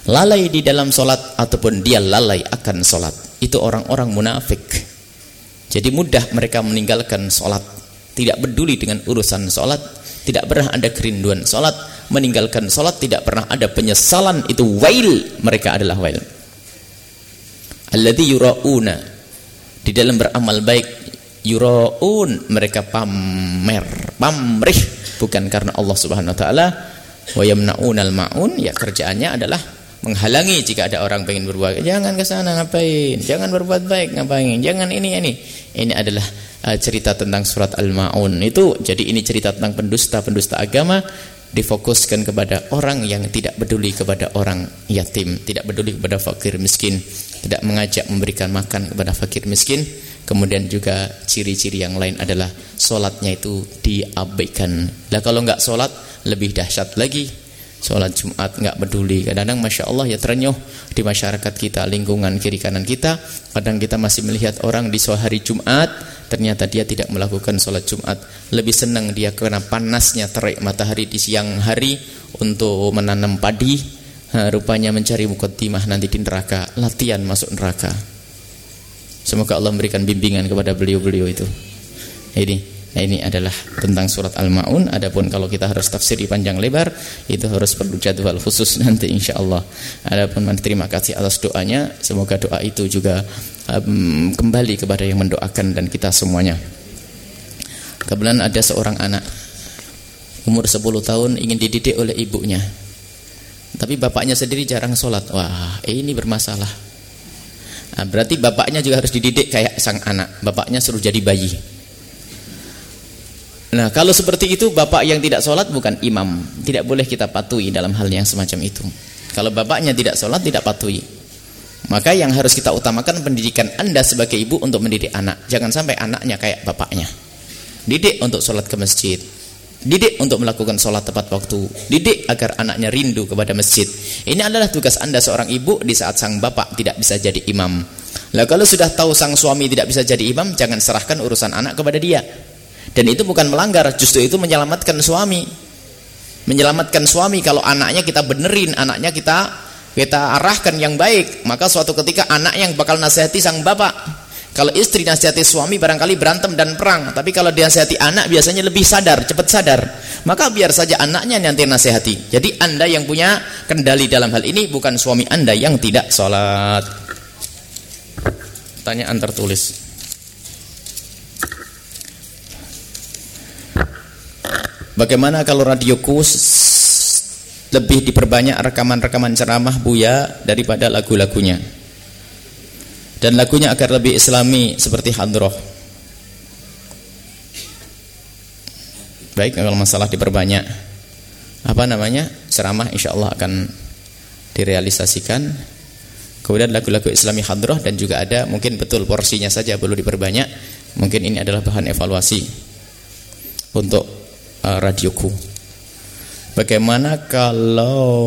Lalai di dalam sholat ataupun dia lalai akan sholat. Itu orang-orang munafik jadi mudah mereka meninggalkan sholat. Tidak peduli dengan urusan sholat. Tidak pernah ada kerinduan sholat. Meninggalkan sholat tidak pernah ada penyesalan. Itu wail. Mereka adalah wail. Alladhi yura'una. Di dalam beramal baik. Yura'un. Mereka pamer. Pamrih. Bukan karena Allah subhanahu wa ta'ala. Wa yamna'unal ma'un. Ya kerjaannya adalah menghalangi jika ada orang pengen berbuat. Jangan ke sana ngapain? Jangan berbuat baik ngapain? Jangan ini ini. Ini adalah uh, cerita tentang surat al-maun. Itu jadi ini cerita tentang pendusta-pendusta agama. Difokuskan kepada orang yang tidak peduli kepada orang yatim tidak peduli kepada fakir miskin tidak mengajak memberikan makan kepada fakir miskin. Kemudian juga ciri-ciri yang lain adalah solatnya itu diabaikan. Lah kalau nggak solat lebih dahsyat lagi sholat Jumat nggak peduli. Kadang-kadang Masya Allah ya terenyuh di masyarakat kita lingkungan kiri kanan kita. Kadang kita masih melihat orang di sore hari Jumat ternyata dia tidak melakukan sholat Jumat. Lebih senang dia karena panasnya terik matahari di siang hari untuk menanam padi ha, rupanya mencari mukotimah nanti di neraka latihan masuk neraka. Semoga Allah memberikan bimbingan kepada beliau-beliau itu. Ini Nah ini adalah tentang surat Al-Maun. Adapun kalau kita harus tafsiri panjang lebar, itu harus perlu jadwal khusus nanti insya Allah. Adapun terima kasih atas doanya. Semoga doa itu juga um, kembali kepada yang mendoakan dan kita semuanya. Kebetulan ada seorang anak umur 10 tahun ingin dididik oleh ibunya. Tapi bapaknya sendiri jarang sholat. Wah, ini bermasalah. Nah, berarti bapaknya juga harus dididik kayak sang anak. Bapaknya suruh jadi bayi. Nah kalau seperti itu bapak yang tidak sholat bukan imam. Tidak boleh kita patuhi dalam hal yang semacam itu. Kalau bapaknya tidak sholat tidak patuhi. Maka yang harus kita utamakan pendidikan anda sebagai ibu untuk mendidik anak. Jangan sampai anaknya kayak bapaknya. Didik untuk sholat ke masjid. Didik untuk melakukan sholat tepat waktu. Didik agar anaknya rindu kepada masjid. Ini adalah tugas anda seorang ibu Di saat sang bapak tidak bisa jadi imam. Lah kalau sudah tahu sang suami tidak bisa jadi imam Jangan serahkan urusan anak kepada dia dan itu bukan melanggar, justru itu menyelamatkan suami. Menyelamatkan suami kalau anaknya kita benerin, anaknya kita kita arahkan yang baik, maka suatu ketika anak yang bakal nasihati sang bapak. Kalau istri nasihati suami barangkali berantem dan perang, tapi kalau dia nasihati anak biasanya lebih sadar, cepat sadar. Maka biar saja anaknya nanti nasihati. Jadi Anda yang punya kendali dalam hal ini bukan suami Anda yang tidak sholat. Tanyaan tertulis. Bagaimana kalau radioku lebih diperbanyak rekaman-rekaman ceramah Buya daripada lagu-lagunya? Dan lagunya agar lebih islami seperti hadroh. Baik, kalau masalah diperbanyak apa namanya? ceramah insya Allah akan direalisasikan. Kemudian lagu-lagu islami hadroh dan juga ada mungkin betul porsinya saja perlu diperbanyak. Mungkin ini adalah bahan evaluasi untuk uh, radioku. Bagaimana kalau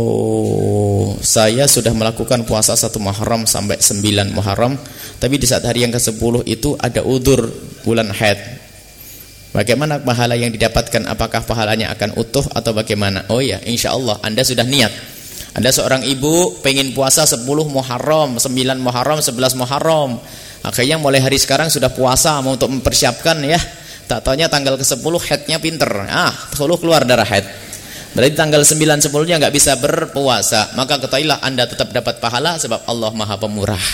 saya sudah melakukan puasa satu Muharram sampai sembilan Muharram, tapi di saat hari yang ke-10 itu ada udur bulan haid. Bagaimana pahala yang didapatkan? Apakah pahalanya akan utuh atau bagaimana? Oh ya, insya Allah Anda sudah niat. Anda seorang ibu pengen puasa 10 Muharram, 9 Muharram, 11 Muharram. Akhirnya mulai hari sekarang sudah puasa mau untuk mempersiapkan ya Tak tanya tanggal ke-10 headnya pinter. Ah, 10 keluar darah head. Berarti tanggal 9 10-nya enggak bisa berpuasa. Maka ketahuilah Anda tetap dapat pahala sebab Allah Maha Pemurah.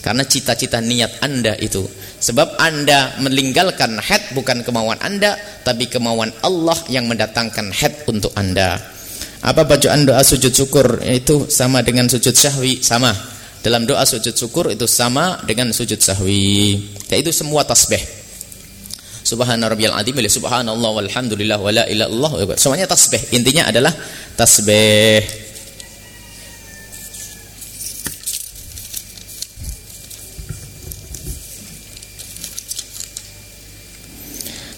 Karena cita-cita niat Anda itu. Sebab Anda meninggalkan head bukan kemauan Anda, tapi kemauan Allah yang mendatangkan head untuk Anda. Apa bacaan doa sujud syukur itu sama dengan sujud syahwi? Sama. Dalam doa sujud syukur itu sama dengan sujud sahwi. Yaitu semua tasbih. Subhana rabbiyal azim subhanallah walhamdulillah wala illallah. Semuanya tasbih. Intinya adalah tasbih.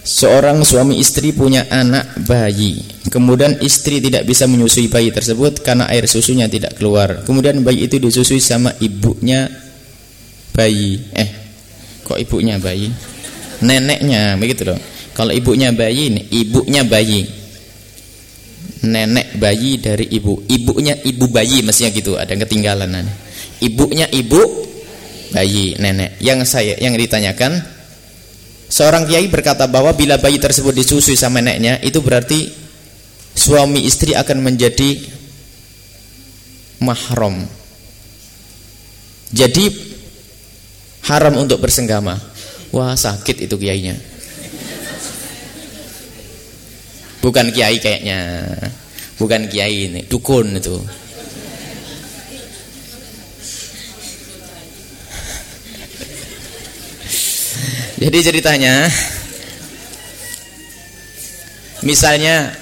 Seorang suami istri punya anak bayi Kemudian istri tidak bisa menyusui bayi tersebut Karena air susunya tidak keluar Kemudian bayi itu disusui sama ibunya bayi Eh, kok ibunya bayi? Neneknya, begitu loh. Kalau ibunya bayi, ini ibunya bayi. Nenek bayi dari ibu. Ibunya ibu bayi, mestinya gitu. Ada yang ketinggalan Ibunya ibu bayi, nenek. Yang saya yang ditanyakan Seorang kiai berkata bahwa bila bayi tersebut disusui sama neneknya itu berarti suami istri akan menjadi mahram. Jadi haram untuk bersenggama. Wah, sakit itu kiainya. Bukan kiai kayaknya. Bukan kiai ini, dukun itu. Jadi ceritanya misalnya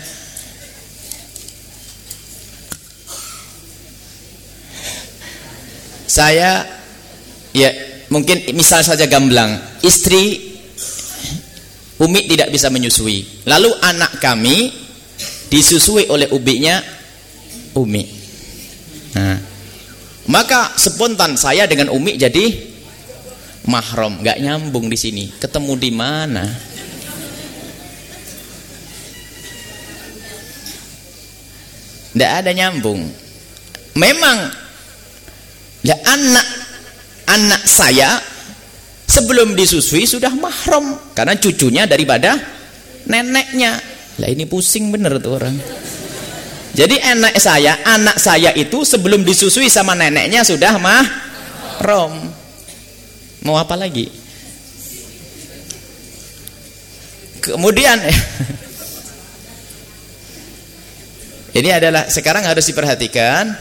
saya ya mungkin misal saja gamblang. Istri Umi tidak bisa menyusui. Lalu anak kami disusui oleh ubinya Umi. Nah, maka spontan saya dengan Umi jadi mahram. Nggak nyambung di sini. Ketemu di mana? Nggak ada nyambung. Memang ya anak anak saya sebelum disusui sudah mahram karena cucunya daripada neneknya. Lah ini pusing bener tuh orang. Jadi anak saya anak saya itu sebelum disusui sama neneknya sudah mahram. Mau apa lagi? Kemudian ini adalah sekarang harus diperhatikan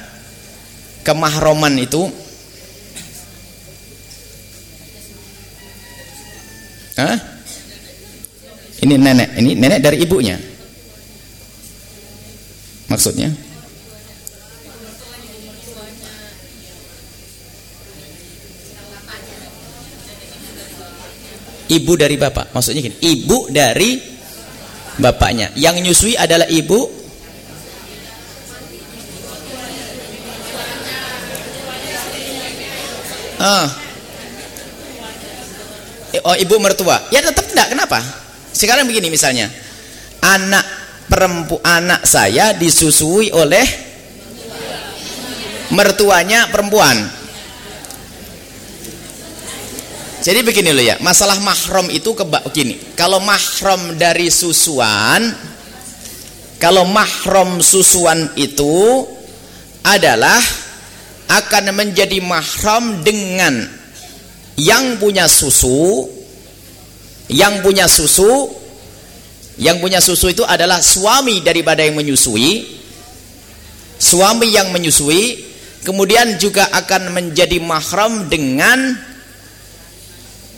kemahroman itu Hah? Ini nenek, ini nenek dari ibunya. Maksudnya? ibu dari bapak maksudnya gini ibu dari bapaknya yang nyusui adalah ibu ah oh ibu mertua. Ya tetap tidak kenapa? Sekarang begini misalnya. Anak perempuan anak saya disusui oleh mertuanya perempuan. Jadi begini loh ya, masalah mahram itu kebak begini. Kalau mahram dari susuan, kalau mahram susuan itu adalah akan menjadi mahram dengan yang punya susu, yang punya susu, yang punya susu itu adalah suami daripada yang menyusui, suami yang menyusui, kemudian juga akan menjadi mahram dengan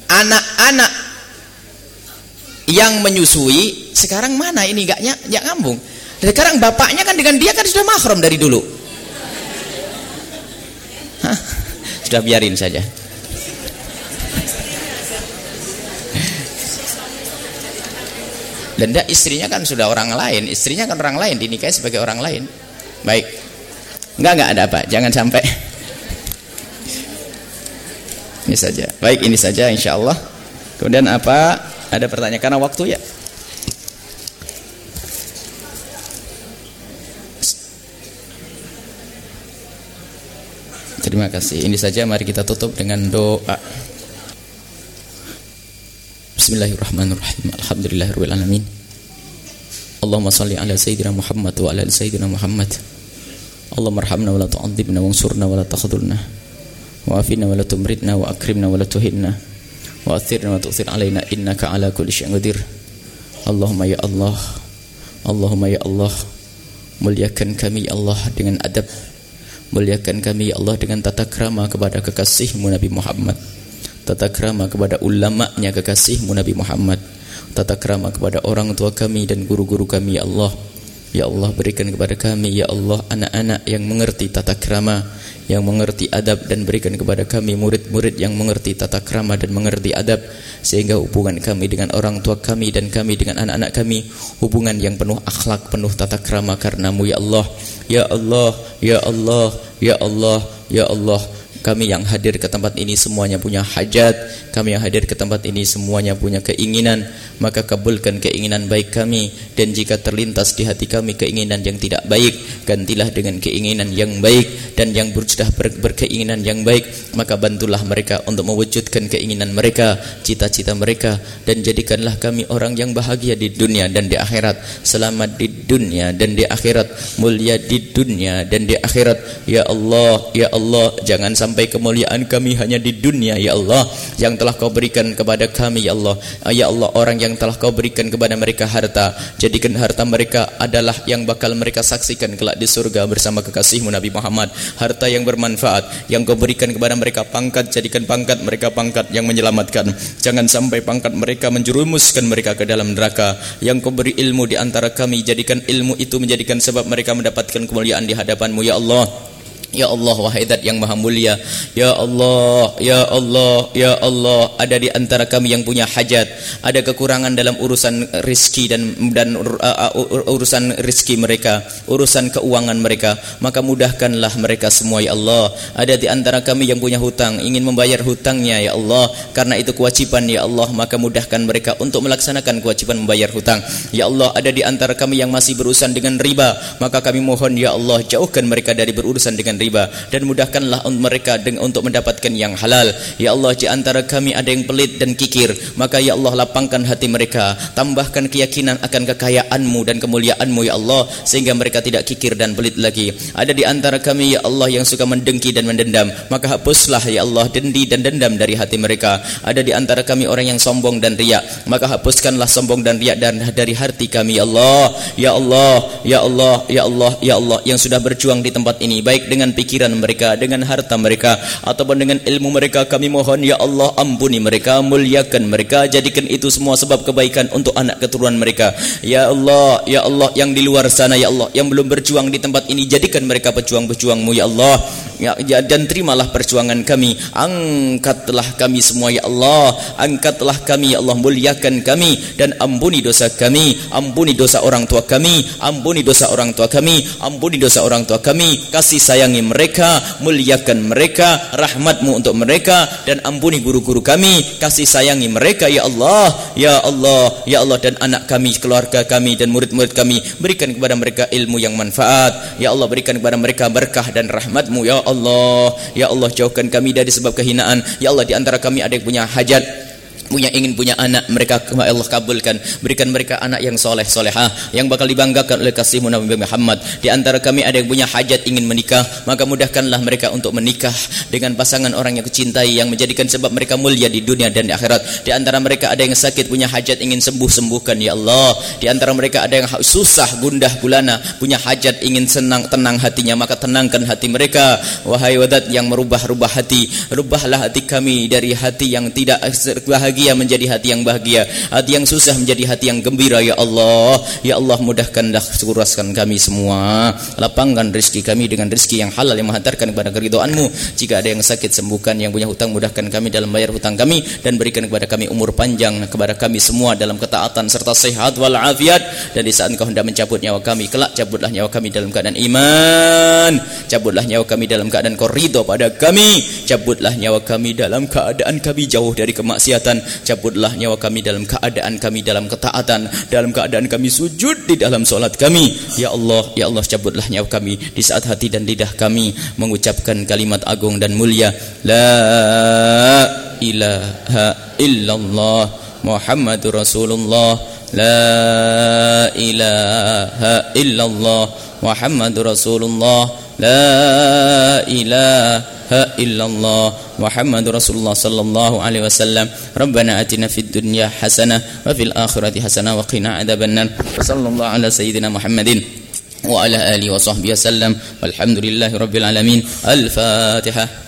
anak-anak yang menyusui. Sekarang mana ini? Gak, gak ngambung sekarang bapaknya kan dengan dia kan sudah mahram dari dulu. Hah? sudah biarin saja dan dia istrinya kan sudah orang lain istrinya kan orang lain dinikahi sebagai orang lain baik enggak enggak ada apa jangan sampai ini saja. Baik, ini saja insya Allah. Kemudian apa? Ada pertanyaan karena waktu ya. Terima kasih. Ini saja mari kita tutup dengan doa. Bismillahirrahmanirrahim. Alhamdulillahirabbil alamin. Allahumma salli ala sayyidina Muhammad wa ala ali sayyidina Muhammad. Allahumma arhamna wa la tu'adzibna wa ansurna wa la takhdhurna. Wa afina wa la tumritna wa akrimna wa la tuhinna. Wa athirna wa tu'thir alaina innaka ala kulli syai'in qadir. Allahumma ya Allah. Allahumma ya Allah. Muliakan kami ya Allah dengan adab. Muliakan kami ya Allah dengan tata krama kepada kekasihmu Nabi Muhammad tata krama kepada ulama'nya kekasihmu Nabi Muhammad. Tata krama kepada orang tua kami dan guru-guru kami ya Allah. Ya Allah berikan kepada kami ya Allah anak-anak yang mengerti tata krama yang mengerti adab dan berikan kepada kami murid-murid yang mengerti tata krama dan mengerti adab sehingga hubungan kami dengan orang tua kami dan kami dengan anak-anak kami hubungan yang penuh akhlak penuh tata krama karenamu ya Allah. Ya Allah ya Allah ya Allah ya Allah kami yang hadir ke tempat ini semuanya punya hajat. Kami yang hadir ke tempat ini semuanya punya keinginan. Maka kabulkan keinginan baik kami. Dan jika terlintas di hati kami keinginan yang tidak baik Gantilah dengan keinginan yang baik. Dan yang sudah ber berkeinginan yang baik Maka bantulah mereka untuk mewujudkan keinginan mereka Cita-cita mereka. Dan jadikanlah kami orang yang bahagia di dunia dan di akhirat. Selamat di dunia dan di akhirat. Mulia di dunia dan di akhirat. Ya Allah, Ya Allah Jangan sampai sampai kemuliaan kami hanya di dunia ya Allah yang telah kau berikan kepada kami ya Allah. Ya Allah orang yang telah kau berikan kepada mereka harta jadikan harta mereka adalah yang bakal mereka saksikan kelak di surga bersama kekasihmu Nabi Muhammad. Harta yang bermanfaat yang kau berikan kepada mereka pangkat jadikan pangkat mereka pangkat yang menyelamatkan. Jangan sampai pangkat mereka menjerumuskan mereka ke dalam neraka. Yang kau beri ilmu di antara kami jadikan ilmu itu menjadikan sebab mereka mendapatkan kemuliaan di hadapanmu ya Allah Ya Allah wahai zat yang maha mulia. Ya Allah Ya Allah Ya Allah. Ada di antara kami yang punya hajat. Ada kekurangan dalam urusan rizki Dan dan uh, uh, urusan rizki mereka. Urusan keuangan mereka. Maka mudahkanlah mereka semua Ya Allah. Ada di antara kami yang punya hutang Ingin membayar hutangnya Ya Allah. Karena itu kewajiban Ya Allah Maka mudahkan mereka untuk melaksanakan kewajiban membayar hutang. Ya Allah Ada di antara kami yang masih berurusan dengan riba Maka kami mohon Ya Allah Jauhkan mereka dari berurusan dengan riba dan mudahkanlah mereka untuk mendapatkan yang halal. Ya Allah di antara kami ada yang pelit dan kikir maka ya Allah lapangkan hati mereka tambahkan keyakinan akan kekayaanmu dan kemuliaanmu ya Allah sehingga mereka tidak kikir dan pelit lagi. Ada di antara kami ya Allah yang suka mendengki dan mendendam maka hapuslah ya Allah dendi dan dendam dari hati mereka. Ada di antara kami orang yang sombong dan riak maka hapuskanlah sombong dan riak dan dari hati kami ya Allah. Ya Allah ya Allah ya Allah ya Allah yang sudah berjuang di tempat ini baik dengan dengan pikiran mereka, dengan harta mereka ataupun dengan ilmu mereka kami mohon ya Allah ampuni mereka, muliakan mereka, jadikan itu semua sebab kebaikan untuk anak keturunan mereka. Ya Allah, ya Allah yang di luar sana ya Allah yang belum berjuang di tempat ini jadikan mereka pejuang-pejuangmu ya Allah. Ya, ya, dan terimalah perjuangan kami. Angkatlah kami semua ya Allah. Angkatlah kami ya Allah, muliakan kami dan ampuni dosa kami, ampuni dosa orang tua kami, ampuni dosa orang tua kami, ampuni dosa orang tua kami, kasih sayangi sayangi mereka, muliakan mereka, rahmatmu untuk mereka dan ampuni guru-guru kami, kasih sayangi mereka ya Allah, ya Allah, ya Allah dan anak kami, keluarga kami dan murid-murid kami, berikan kepada mereka ilmu yang manfaat. Ya Allah berikan kepada mereka berkah dan rahmatmu ya Allah. Ya Allah jauhkan kami dari sebab kehinaan. Ya Allah di antara kami ada yang punya hajat punya ingin punya anak mereka Allah kabulkan. Berikan mereka anak yang soleh soleha yang bakal dibanggakan oleh kasihmu Nabi Muhammad. Di antara kami ada yang punya hajat ingin menikah maka mudahkanlah mereka untuk menikah dengan pasangan orang yang kecintai yang menjadikan sebab mereka mulia di dunia dan di akhirat. Di antara mereka ada yang sakit punya hajat ingin sembuh sembuhkan ya Allah. Di antara mereka ada yang susah gundah gulana punya hajat ingin senang tenang hatinya maka tenangkan hati mereka. Wahai wadat yang merubah-rubah hati rubahlah hati kami dari hati yang tidak bahagia bahagia menjadi hati yang bahagia. Hati yang susah menjadi hati yang gembira ya Allah. Ya Allah mudahkanlah suraskan kami semua. Lapangkan rezeki kami dengan rezeki yang halal yang menghantarkan kepada keridhaanmu jika ada yang sakit sembuhkan. Yang punya hutang mudahkan kami dalam bayar hutang kami dan berikan kepada kami umur panjang kepada kami semua dalam ketaatan serta sehat walafiat. Dan di saat engkau hendak mencabut nyawa kami kelak cabutlah nyawa kami dalam keadaan iman. Cabutlah nyawa kami dalam keadaan kau ridho pada kami. Cabutlah nyawa kami dalam keadaan kami jauh dari kemaksiatan cabutlah nyawa kami dalam keadaan kami dalam ketaatan dalam keadaan kami sujud di dalam solat kami. Ya Allah ya Allah cabutlah nyawa kami di saat hati dan lidah kami mengucapkan kalimat agung dan mulia. La ilaha illallah Muhammadur Rasulullah la ilaha illallah Muhammadur Rasulullah لا إله إلا الله. محمد رسول الله صلى الله عليه وسلم. ربنا أتنا في الدنيا حسنة وفي الآخرة حسنة وقنا عذاب النار. وصلى الله على سيدنا محمد وعلى آله وصحبه وسلم. والحمد لله رب العالمين. الفاتحة.